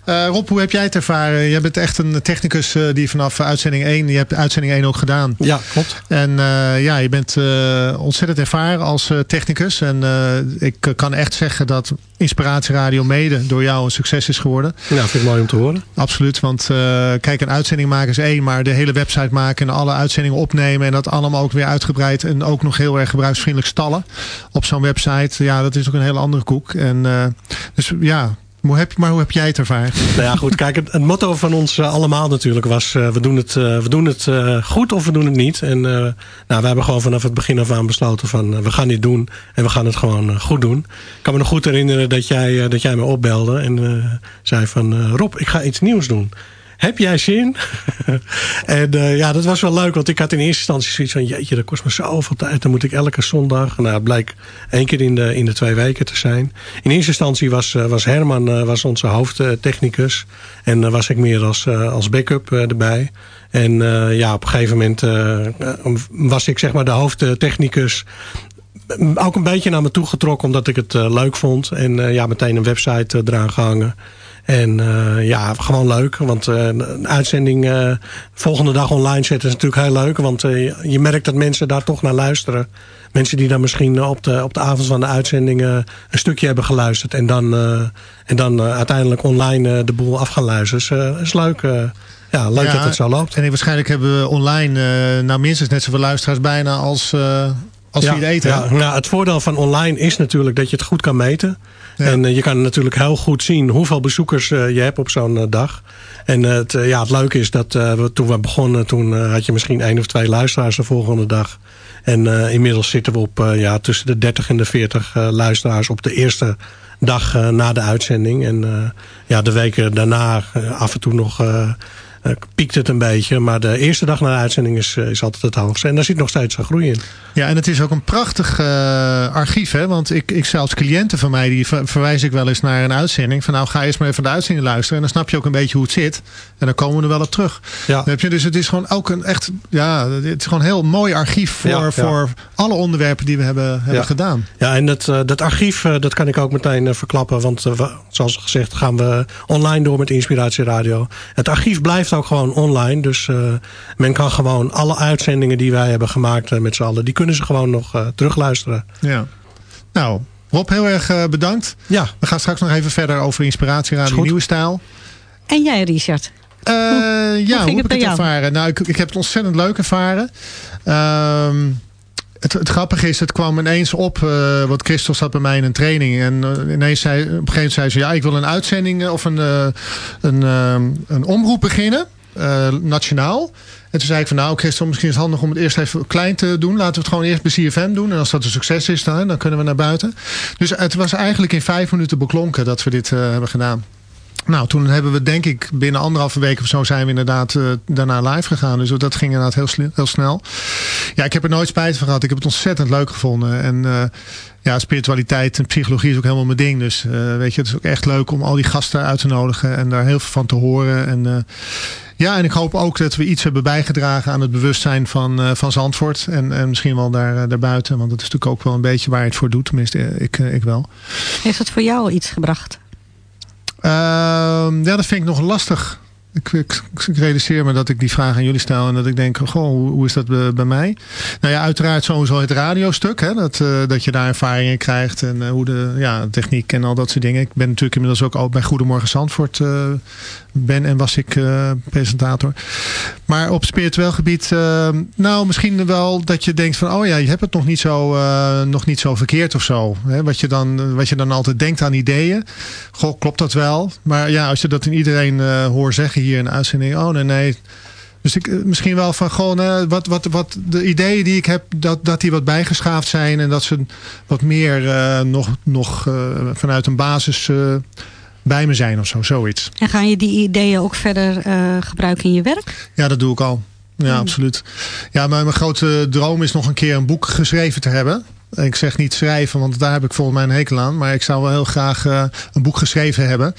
Eh, Rob, hoe heb jij het ervaren? Jij bent echt een technicus eh, die vanaf eh, uitzending 1, je hebt uitzending 1 ook gedaan. Ja, klopt. En ja, je bent ontzettend ervaren als technicus. En ik kan echt zeggen dat Inspiratieradio mede door jou een succes is geworden. Ja, vind ik mooi om te horen. Absoluut, want kijk, een uitzending maken is één, maar de hele website maken en alle uitzendingen opnemen en dat allemaal ook weer uitgebreid en ook nog heel erg gebruiksvriendelijk stallen op zo'n website. Ja, dat is ook een hele andere koek. En dus ja, hoe heb, maar hoe heb jij het ervaren? Nou ja, goed. Kijk, het, motto van ons eh, allemaal natuurlijk was... eh, we doen het, eh, we doen het goed of we doen het niet. En nou, we hebben gewoon vanaf het begin af aan besloten van... we gaan dit doen en we gaan het gewoon goed doen. Ik kan me nog goed herinneren dat jij, dat jij me opbelde... en zei van... Rob, ik ga iets nieuws doen. Heb jij zin? en eh, ja, dat was wel leuk, want ik had in eerste instantie zoiets van... jeetje, dat kost me zoveel tijd, dan moet ik elke zondag... Nou, het bleek één keer in de, in de twee weken te zijn. In eerste instantie was, eh, was Herman eh, was onze hoofdtechnicus. En was ik meer als, als backup erbij. En ja, op een gegeven moment was ik zeg maar de hoofdtechnicus ook een beetje naar me toe getrokken omdat ik het leuk vond. En ja, meteen een website eraan gehangen. En eh, ja, gewoon leuk. Want eh, een uitzending eh, volgende dag online zetten is natuurlijk heel leuk. Want je merkt dat mensen daar toch naar luisteren. Mensen die dan misschien op de, op de avond van de uitzending een stukje hebben geluisterd. En dan, en dan uiteindelijk online de boel af gaan luisteren. Dus is leuk. ja, leuk dat het zo loopt. En waarschijnlijk hebben we online uh, nou minstens net zoveel luisteraars bijna als, uh, als ja, we het eten. Ja, nou, het voordeel van online is natuurlijk dat je het goed kan meten. En eh, je kan natuurlijk heel goed zien hoeveel bezoekers eh, je hebt op zo'n eh, dag. En het, ja, het leuke is dat we, toen we begonnen, toen had je misschien één of twee luisteraars de volgende dag. En inmiddels zitten we op ja, tussen de 30 en de 40 luisteraars op de eerste dag na de uitzending. En ja, de weken daarna af en toe nog piekt het een beetje. Maar de eerste dag na de uitzending is, is altijd het hoogste. En daar zit nog steeds een groei in. Ja, en het is ook een prachtig uh, archief. Hè? Want ik, ik zelfs cliënten van mij, die ver, verwijs ik wel eens naar een uitzending. Van nou, ga eens maar even de uitzending luisteren. En dan snap je ook een beetje hoe het zit. En dan komen we er wel op terug. Ja. heb je? Dus het is gewoon ook een echt, ja, het is gewoon een heel mooi archief voor, ja, ja. voor alle onderwerpen die we hebben, hebben gedaan. Ja, en dat, dat archief, dat kan ik ook meteen verklappen. Want we, zoals gezegd gaan we online door met Inspiratie Radio. Het archief blijft ook gewoon online. Dus uh, men kan gewoon alle uitzendingen die wij hebben gemaakt uh, met z'n allen... die kunnen ze gewoon nog uh, terugluisteren. Ja. Nou, Rob, heel erg bedankt. Ja. We gaan straks nog even verder over Inspiratieradio Nieuwe Stijl. En jij, Richard? Uh, hoe, ja, hoe, hoe heb ik het ervaren? Nou, ik, ik heb het ontzettend leuk ervaren. Uh, het, het, grappige is, het kwam ineens op, uh, want Christel zat bij mij in een training. En uh, ineens zei, op een gegeven moment zei ze, ja, ik wil een uitzending of een, een, een omroep beginnen. Nationaal. En toen zei ik van nou Christel, misschien is het handig om het eerst even klein te doen. Laten we het gewoon eerst bij CFM doen. En als dat een succes is, dan, dan kunnen we naar buiten. Dus het was eigenlijk in vijf minuten beklonken dat we dit hebben gedaan. Nou, toen hebben we denk ik binnen anderhalve week of zo zijn we inderdaad uh, daarna live gegaan. Dus dat ging inderdaad heel, heel snel. Ja, ik heb er nooit spijt van gehad. Ik heb het ontzettend leuk gevonden. En uh, ja, spiritualiteit en psychologie is ook helemaal mijn ding. Dus uh, weet je, het is ook echt leuk om al die gasten uit te nodigen en daar heel veel van te horen. En ja, en ik hoop ook dat we iets hebben bijgedragen aan het bewustzijn van, van Zandvoort. En, en misschien wel daar, daarbuiten. Want dat is natuurlijk ook wel een beetje waar je het voor doet. Tenminste, ik, ik wel. Heeft het voor jou iets gebracht? Ehm, ja, dat vind ik nog lastig. Ik, ik, realiseer me dat ik die vraag aan jullie stel. En dat ik denk, goh, hoe, is dat bij, bij, mij? Nou ja, uiteraard sowieso het radiostuk. Hè, dat, uh, dat je daar ervaring in krijgt. En uh, hoe de ja, techniek en al dat soort dingen. Ik ben natuurlijk inmiddels ook al bij Goedemorgen Zandvoort. Ben en was ik presentator. Maar op spiritueel gebied. nou, misschien wel dat je denkt van... Oh ja, je hebt het nog niet zo, nog niet zo verkeerd of zo. Hè, wat, je dan, wat je dan altijd denkt aan ideeën. Goh, klopt dat wel? Maar ja, als je dat in iedereen hoort zeggen hier in de uitzending. Oh nee, nee. Dus ik, misschien wel van gewoon wat, wat, wat de ideeën die ik heb, dat, dat die wat bijgeschaafd zijn. En dat ze wat meer uh, nog, nog uh, vanuit een basis bij me zijn of zo. Zoiets. En ga je die ideeën ook verder gebruiken in je werk? Ja, dat doe ik al. Ja, hmm. absoluut. Ja, maar mijn grote droom is nog een keer een boek geschreven te hebben. Ik zeg niet schrijven, want daar heb ik volgens mij een hekel aan. Maar ik zou wel heel graag uh, een boek geschreven hebben.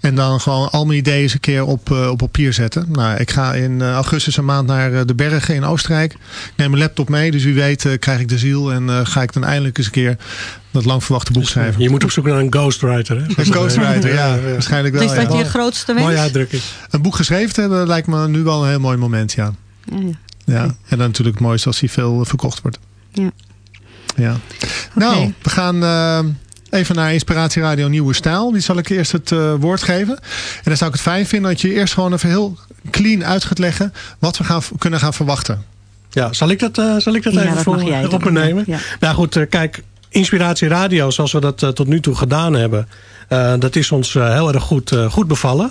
En dan gewoon al mijn ideeën eens een keer op, uh, op papier zetten. Nou, ik ga in uh, augustus een maand naar de bergen in Oostenrijk. Ik neem mijn laptop mee, dus wie weet krijg ik de ziel. En ga ik dan eindelijk eens een keer dat lang verwachte boek schrijven. Je moet op zoek naar een ghostwriter. Hè? Een ghostwriter, ja, ja, waarschijnlijk wel. Is dat ja. je grootste wens? Mooie uitdrukking. Een boek geschreven te hebben lijkt me nu wel een heel mooi moment, ja. Ja, ja. ja. en dan natuurlijk het mooiste als hij veel verkocht wordt. Ja. Ja. Okay. Nou, we gaan uh, even naar Inspiratie Radio Nieuwe Stijl. Die zal ik eerst het uh, woord geven. En dan zou ik het fijn vinden dat je eerst gewoon even heel clean uit gaat leggen wat we gaan, kunnen gaan verwachten. Ja, zal ik dat, uh, zal ik dat ja, even dat voor, op me nemen? Ja. Nou goed, kijk, Inspiratie Radio zoals we dat tot nu toe gedaan hebben. dat is ons heel erg goed, goed bevallen.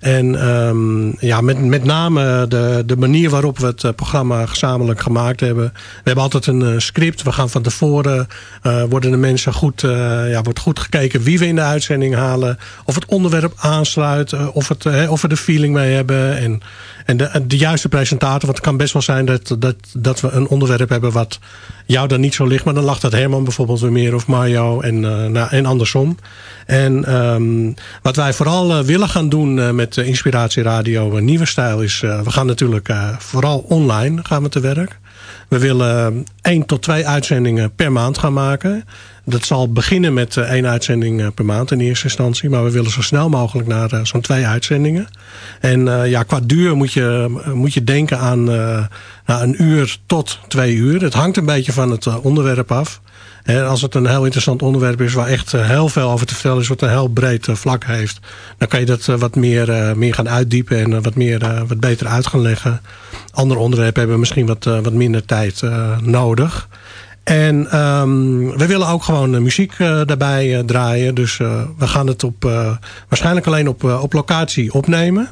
En um, ja, met, met name de, de manier waarop we het programma gezamenlijk gemaakt hebben. We hebben altijd een uh, script. We gaan van tevoren, uh, worden de mensen goed, ja, wordt goed gekeken wie we in de uitzending halen. Of het onderwerp aansluit. of, het, of we de feeling mee hebben. En, en de, de juiste presentator. Want het kan best wel zijn dat, dat, dat we een onderwerp hebben wat jou dan niet zo ligt. Maar dan lag dat Herman bijvoorbeeld weer meer of Mario en, nou, en andersom. En um, wat wij vooral willen gaan doen met uh, Inspiratie Radio nieuwe stijl is... We gaan natuurlijk vooral online gaan we te werk. We willen één tot twee uitzendingen per maand gaan maken. Dat zal beginnen met één uitzending per maand in eerste instantie. Maar we willen zo snel mogelijk naar zo'n twee uitzendingen. En ja, qua duur moet je, moet je denken aan nou, een uur tot twee uur. Het hangt een beetje van het onderwerp af. Als het een heel interessant onderwerp is waar echt heel veel over te vertellen is, wat een heel breed vlak heeft, dan kan je dat wat meer, meer gaan uitdiepen en wat, meer, wat beter uit gaan leggen. Andere onderwerpen hebben misschien wat, wat minder tijd nodig. En um, we willen ook gewoon uh, muziek uh, daarbij uh, draaien. Dus we gaan het op, waarschijnlijk alleen op, op locatie opnemen.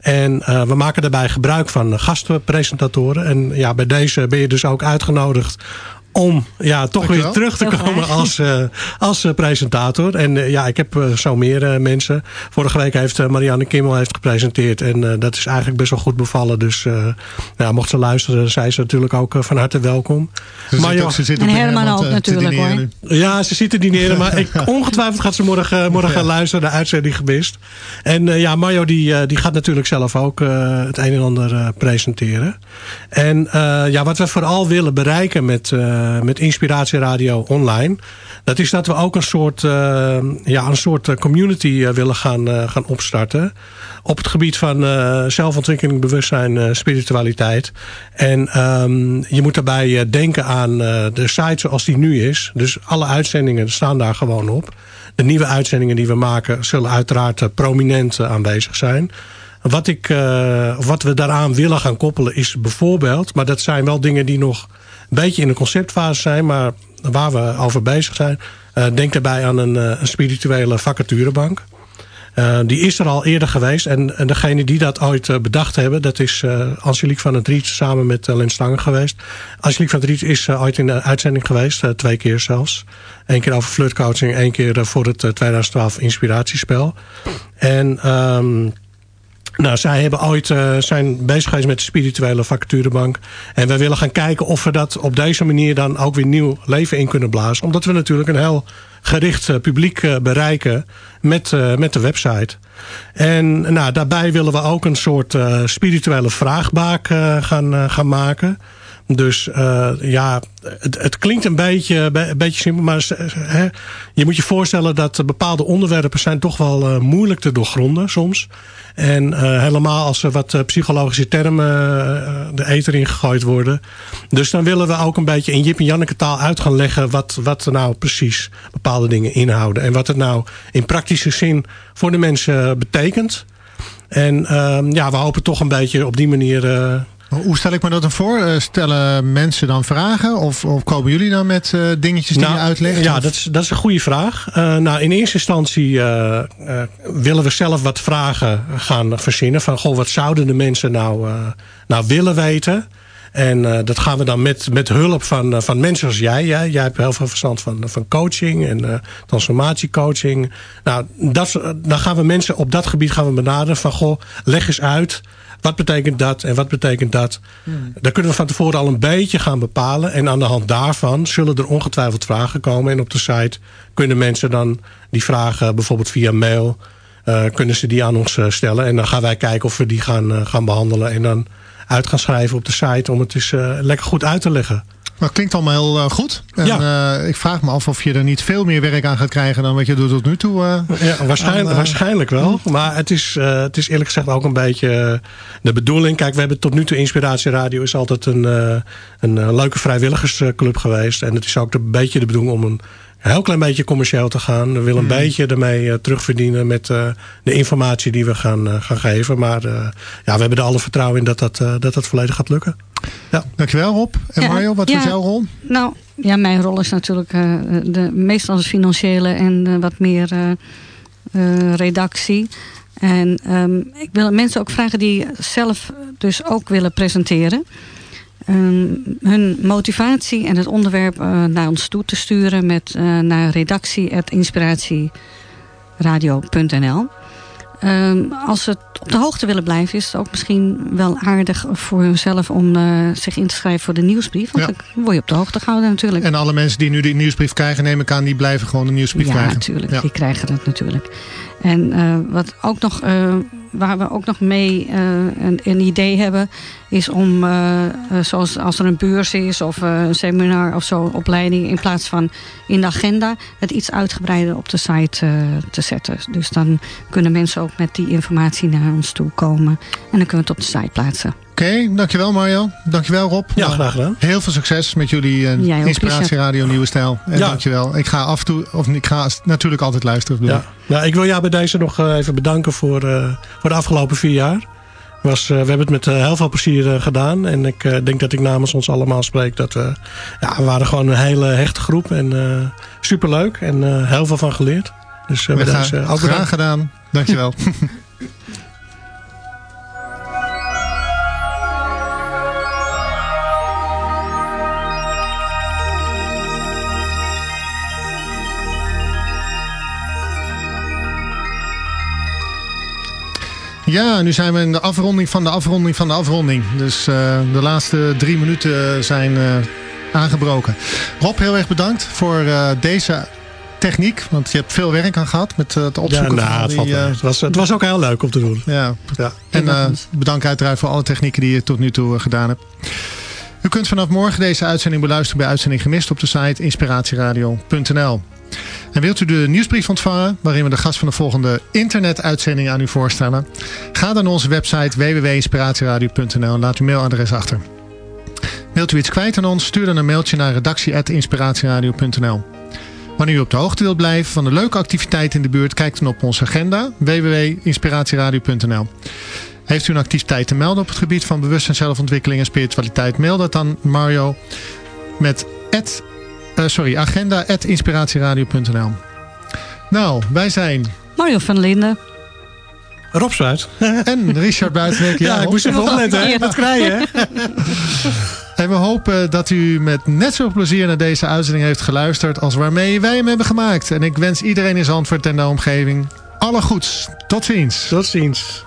En we maken daarbij gebruik van gastpresentatoren. En ja, bij deze ben je dus ook uitgenodigd om ja, toch weer terug te komen als, uh, als uh, presentator. En uh, ja, ik heb zo meer mensen. Vorige week heeft Marianne Kimmel heeft gepresenteerd. En dat is eigenlijk best wel goed bevallen. Dus ja, mocht ze luisteren, zij ze natuurlijk ook van harte welkom. Ze maar ze zit en Herman ook natuurlijk hoor. Ja, ze zitten dineren. Maar ik, ongetwijfeld gaat ze morgen, morgen ja. luisteren. De uitzending gemist. En ja, Mario die, die gaat natuurlijk zelf ook het een en ander presenteren. En ja, wat we vooral willen bereiken met met Inspiratieradio online. Dat is dat we ook een soort, uh, ja, een soort community uh, willen gaan, uh, gaan opstarten. Op het gebied van zelfontwikkeling, bewustzijn, spiritualiteit. En um, je moet daarbij denken aan de site zoals die nu is. Dus alle uitzendingen staan daar gewoon op. De nieuwe uitzendingen die we maken zullen uiteraard prominent aanwezig zijn. Wat, ik, wat we daaraan willen gaan koppelen is bijvoorbeeld... maar dat zijn wel dingen die nog een beetje in de conceptfase zijn, maar waar we over bezig zijn. Uh, denk daarbij aan een, een spirituele vacaturebank. Uh, die is er al eerder geweest. En, en degene die dat ooit bedacht hebben, dat is Angelique van het Riet samen met Len Stangen geweest. Angelique van het Riet is ooit in de uitzending geweest, twee keer zelfs. Eén keer over flirtcoaching, één keer voor het 2012 inspiratiespel. En um, nou, zij hebben ooit, uh, zijn bezig geweest met de spirituele vacaturebank. En wij willen gaan kijken of we dat op deze manier dan ook weer nieuw leven in kunnen blazen. Omdat we natuurlijk een heel gericht uh, publiek uh, bereiken met, met de website. En nou, daarbij willen we ook een soort spirituele vraagbaak gaan, gaan maken. Dus uh, ja, het, het, klinkt een beetje, een beetje simpel. Maar hè, je moet je voorstellen dat bepaalde onderwerpen zijn toch wel uh, moeilijk te doorgronden soms. En uh, helemaal als er wat psychologische termen de eter in gegooid worden. Dus dan willen we ook een beetje in Jip en Janneke taal uit gaan leggen... wat, wat er nou precies bepaalde dingen inhouden. En wat het nou in praktische zin voor de mensen betekent. En ehm, ja, we hopen toch een beetje op die manier hoe stel ik me dat dan voor? Uh, stellen mensen dan vragen? Of, of komen jullie dan met uh, dingetjes die nou, je uitlegt? Ja, dat is, dat is een goede vraag. Uh, nou, in eerste instantie willen we zelf wat vragen gaan verzinnen. Van, goh, wat zouden de mensen nou, nou willen weten? En dat gaan we dan met, met hulp van, van mensen als jij. Jij, jij hebt heel veel verstand van, van coaching en transformatiecoaching. Nou, dat, dan gaan we mensen op dat gebied gaan we benaderen van... goh, leg eens uit wat betekent dat en wat betekent dat? Hmm. Daar kunnen we van tevoren al een beetje gaan bepalen. En aan de hand daarvan zullen er ongetwijfeld vragen komen. En op de site kunnen mensen dan die vragen bijvoorbeeld via mail... Uh, kunnen ze die aan ons uh, stellen. En dan gaan wij kijken of we die gaan, uh, gaan behandelen. En dan uit gaan schrijven op de site om het eens lekker goed uit te leggen. Maar het klinkt allemaal heel uh, goed. En ja. uh, ik vraag me af of je er niet veel meer werk aan gaat krijgen dan wat je doet tot nu toe. Uh, ja, waarschijnlijk, aan, waarschijnlijk wel. Maar het is, het is eerlijk gezegd ook een beetje de bedoeling. Kijk, we hebben tot nu toe Inspiratie Radio is altijd een, een leuke vrijwilligersclub geweest. En het is ook een beetje de bedoeling om een een heel klein beetje commercieel te gaan. We willen een mm. beetje ermee uh, terugverdienen met uh, de informatie die we gaan, uh, gaan geven. Maar ja, we hebben er alle vertrouwen in dat dat, dat, dat volledig gaat lukken. Ja. Dankjewel Rob. En ja, Mario, wat ja, is jouw rol? Nou, ja, mijn rol is natuurlijk de, meestal de financiële en wat meer redactie. En um, ik wil mensen ook vragen die zelf dus ook willen presenteren. Um, hun motivatie en het onderwerp uh, naar ons toe te sturen met, uh, naar redactie.inspiratieradio.nl. Um, als ze op de hoogte willen blijven, is het ook misschien wel aardig voor hunzelf om uh, zich in te schrijven voor de nieuwsbrief. Want ja. dan word je op de hoogte gehouden natuurlijk. En alle mensen die nu de nieuwsbrief krijgen, neem ik aan, die blijven gewoon de nieuwsbrief ja, krijgen. Natuurlijk, ja, die krijgen het natuurlijk. En uh, wat ook nog, uh, waar we ook nog mee uh, een, een, idee hebben, is om, zoals als er een beurs is of een seminar of zo, opleiding, in plaats van in de agenda, het iets uitgebreider op de site te zetten. Dus dan kunnen mensen ook met die informatie naar ons toe komen. En dan kunnen we het op de site plaatsen. Oké, okay, dankjewel Mario. Dankjewel Rob. Ja, graag gedaan. Heel veel succes met jullie uh, Inspiratie Radio Nieuwe Stijl. En ja. dankjewel. Ik ga af en toe, of ik ga natuurlijk altijd luisteren. Ja. Nou, ik wil jou bij deze nog even bedanken voor, uh, voor de afgelopen vier jaar. Was, eh, we hebben het met eh, heel veel plezier eh, gedaan. En ik eh, denk dat ik namens ons allemaal spreek. Dat we, ja, we waren gewoon een hele hechte groep. En eh, superleuk. En eh, heel veel van geleerd. Dus uh, We gaan- deze ook graag bedankt. gedaan. Dankjewel. Ja, nu zijn we in de afronding van de afronding van de afronding. Dus eh, de laatste drie minuten zijn eh, aangebroken. Rob, heel erg bedankt voor eh, deze techniek. Want je hebt veel werk aan gehad met het Ja, opzoeken nou, van het, die... het, was, het was ook heel leuk om te doen. ja. Ja. En eh bedankt uiteraard voor alle technieken die je tot nu toe gedaan hebt. U kunt vanaf morgen deze uitzending beluisteren bij Uitzending Gemist op de site inspiratieradio.nl. En wilt u de nieuwsbrief ontvangen waarin we de gast van de volgende internetuitzending aan u voorstellen? Ga dan naar onze website www.inspiratieradio.nl en laat uw mailadres achter. Wilt u iets kwijt aan ons? Stuur dan een mailtje naar redactie.inspiratieradio.nl. Wanneer u op de hoogte wilt blijven van de leuke activiteiten in de buurt, kijk dan op onze agenda www.inspiratieradio.nl. Heeft u een activiteit te melden op het gebied van bewustzijn, zelfontwikkeling en spiritualiteit, mail dat dan Mario met eh, sorry, agenda.inspiratieradio.nl. Nou, wij zijn Mario van Linden. Rob Zuid. en Richard Buitenweg. Ja, ik moest even opletten, hè. Dat krijgen, hè. En we hopen dat u met net zoveel plezier naar deze uitzending heeft geluisterd als waarmee wij hem hebben gemaakt. En ik wens iedereen in Zandvoort en de omgeving alle goeds. Tot ziens. Tot ziens.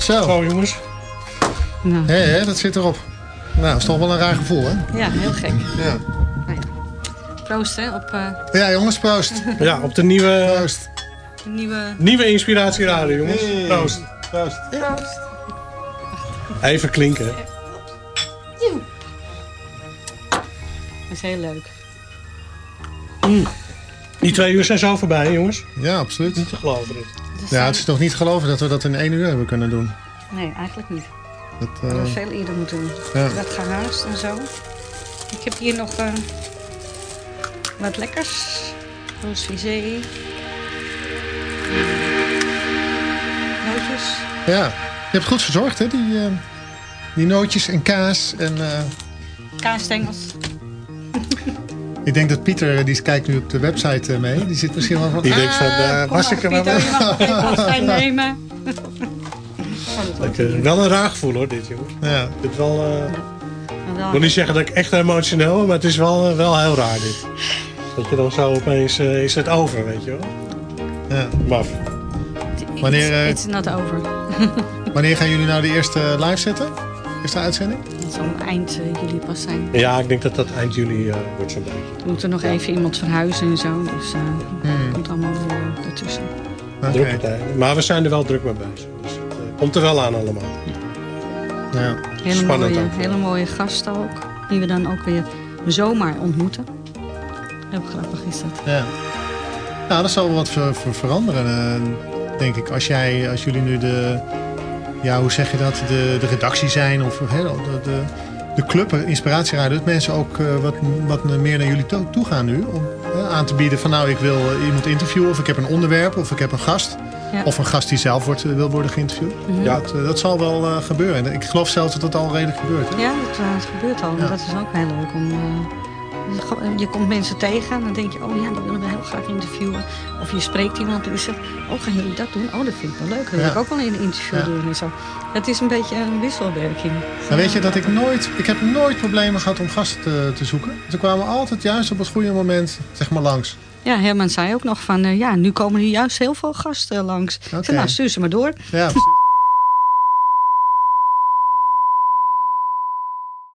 Zo. Zo jongens. Nou. Hé, hé, dat zit erop. Nou, dat is toch wel een raar gevoel, hè? Ja, heel gek. Ja. Proost hè, op eh, Ja, jongens, proost. Ja, op de nieuwe, Proost. de nieuwe... nieuwe inspiratieradio, jongens. Hey. Proost. Proost. Proost. Even klinken. Dat is heel leuk. Die twee uur zijn zo voorbij, jongens. Ja, absoluut. Niet te geloven dit. Ja, het is toch niet te geloven dat we dat in één uur hebben kunnen doen. Nee, eigenlijk niet. Dat, Dat hadden we eh, veel eerder moeten doen. ja. Dat gehaast en zo. Ik heb hier nog eh, wat lekkers. Roos visé. Nootjes. ja, je hebt goed verzorgd, hè? Die, eh, die nootjes en kaas. En, eh, Kaasstengels. ik denk dat Pieter, die kijkt nu op de website eh, mee. Die zit misschien wel van... Die denkt van, ah, eh, was ik er nou Pieter, je mag geen wel? bladzij nemen. Ik, eh, wel een raar gevoel hoor, dit jongens. Ja. Dit wel, eh, Maar ik wel- wil niet zeggen dat ik echt emotioneel ben, maar het is wel, eh, wel heel raar dit. Dat je dan zo opeens eh, is het over, weet je wel. Ja. Maar Wanneer, eh, It's not over. Wanneer gaan jullie nou de eerste live zetten? Eerste uitzending? Dat zal eind juli pas zijn. ja, ik denk dat dat eind juli eh, wordt zo'n beetje. We moeten nog even iemand verhuizen en zo. Dus eh Hmm. dat komt allemaal weer eh, ertussen. Tijden. Maar we zijn er wel druk mee bezig. Dus het komt er wel aan allemaal. Ja. Hele Spannend mooie, ook. hele mooie gasten ook. Die we dan ook weer zomaar ontmoeten. Heel grappig is dat. Ja. Nou, dat zal wel wat ver, ver- veranderen, eh, denk ik. Als, jij, als jullie nu de, ja, hoe zeg je dat, de, de redactie zijn of hè, de, de, de club, Inspiratieradio, dat mensen ook eh, wat, wat meer naar jullie to- toe gaan nu. Om eh, aan te bieden van nou, ik wil iemand interviewen of ik heb een onderwerp of ik heb een gast. Ja. Of een gast die zelf wordt, wil worden geïnterviewd. Mhm. Ja. Dat, eh, dat zal wel eh, gebeuren. En ik geloof zelfs dat dat al redelijk gebeurt. Hè? Ja, dat, eh, het gebeurt al. Ja. Dat is ook heel leuk om... eh, je komt mensen tegen en dan denk je, oh ja, die willen we heel graag interviewen. Of je spreekt iemand en die zegt, oh gaan jullie dat doen? Oh, dat vind ik wel leuk. Dat wil ik ook wel in een interview doen en zo. Het is een beetje een wisselwerking. Nou weet je dat ik nooit, ik heb nooit problemen gehad om gasten te, te zoeken. Ze kwamen altijd juist op het goede moment, zeg maar, langs. Ja, Herman zei ook nog van, eh, ja, nu komen er juist heel veel gasten langs. Zei, nou, stuur ze maar door. Ja, precies.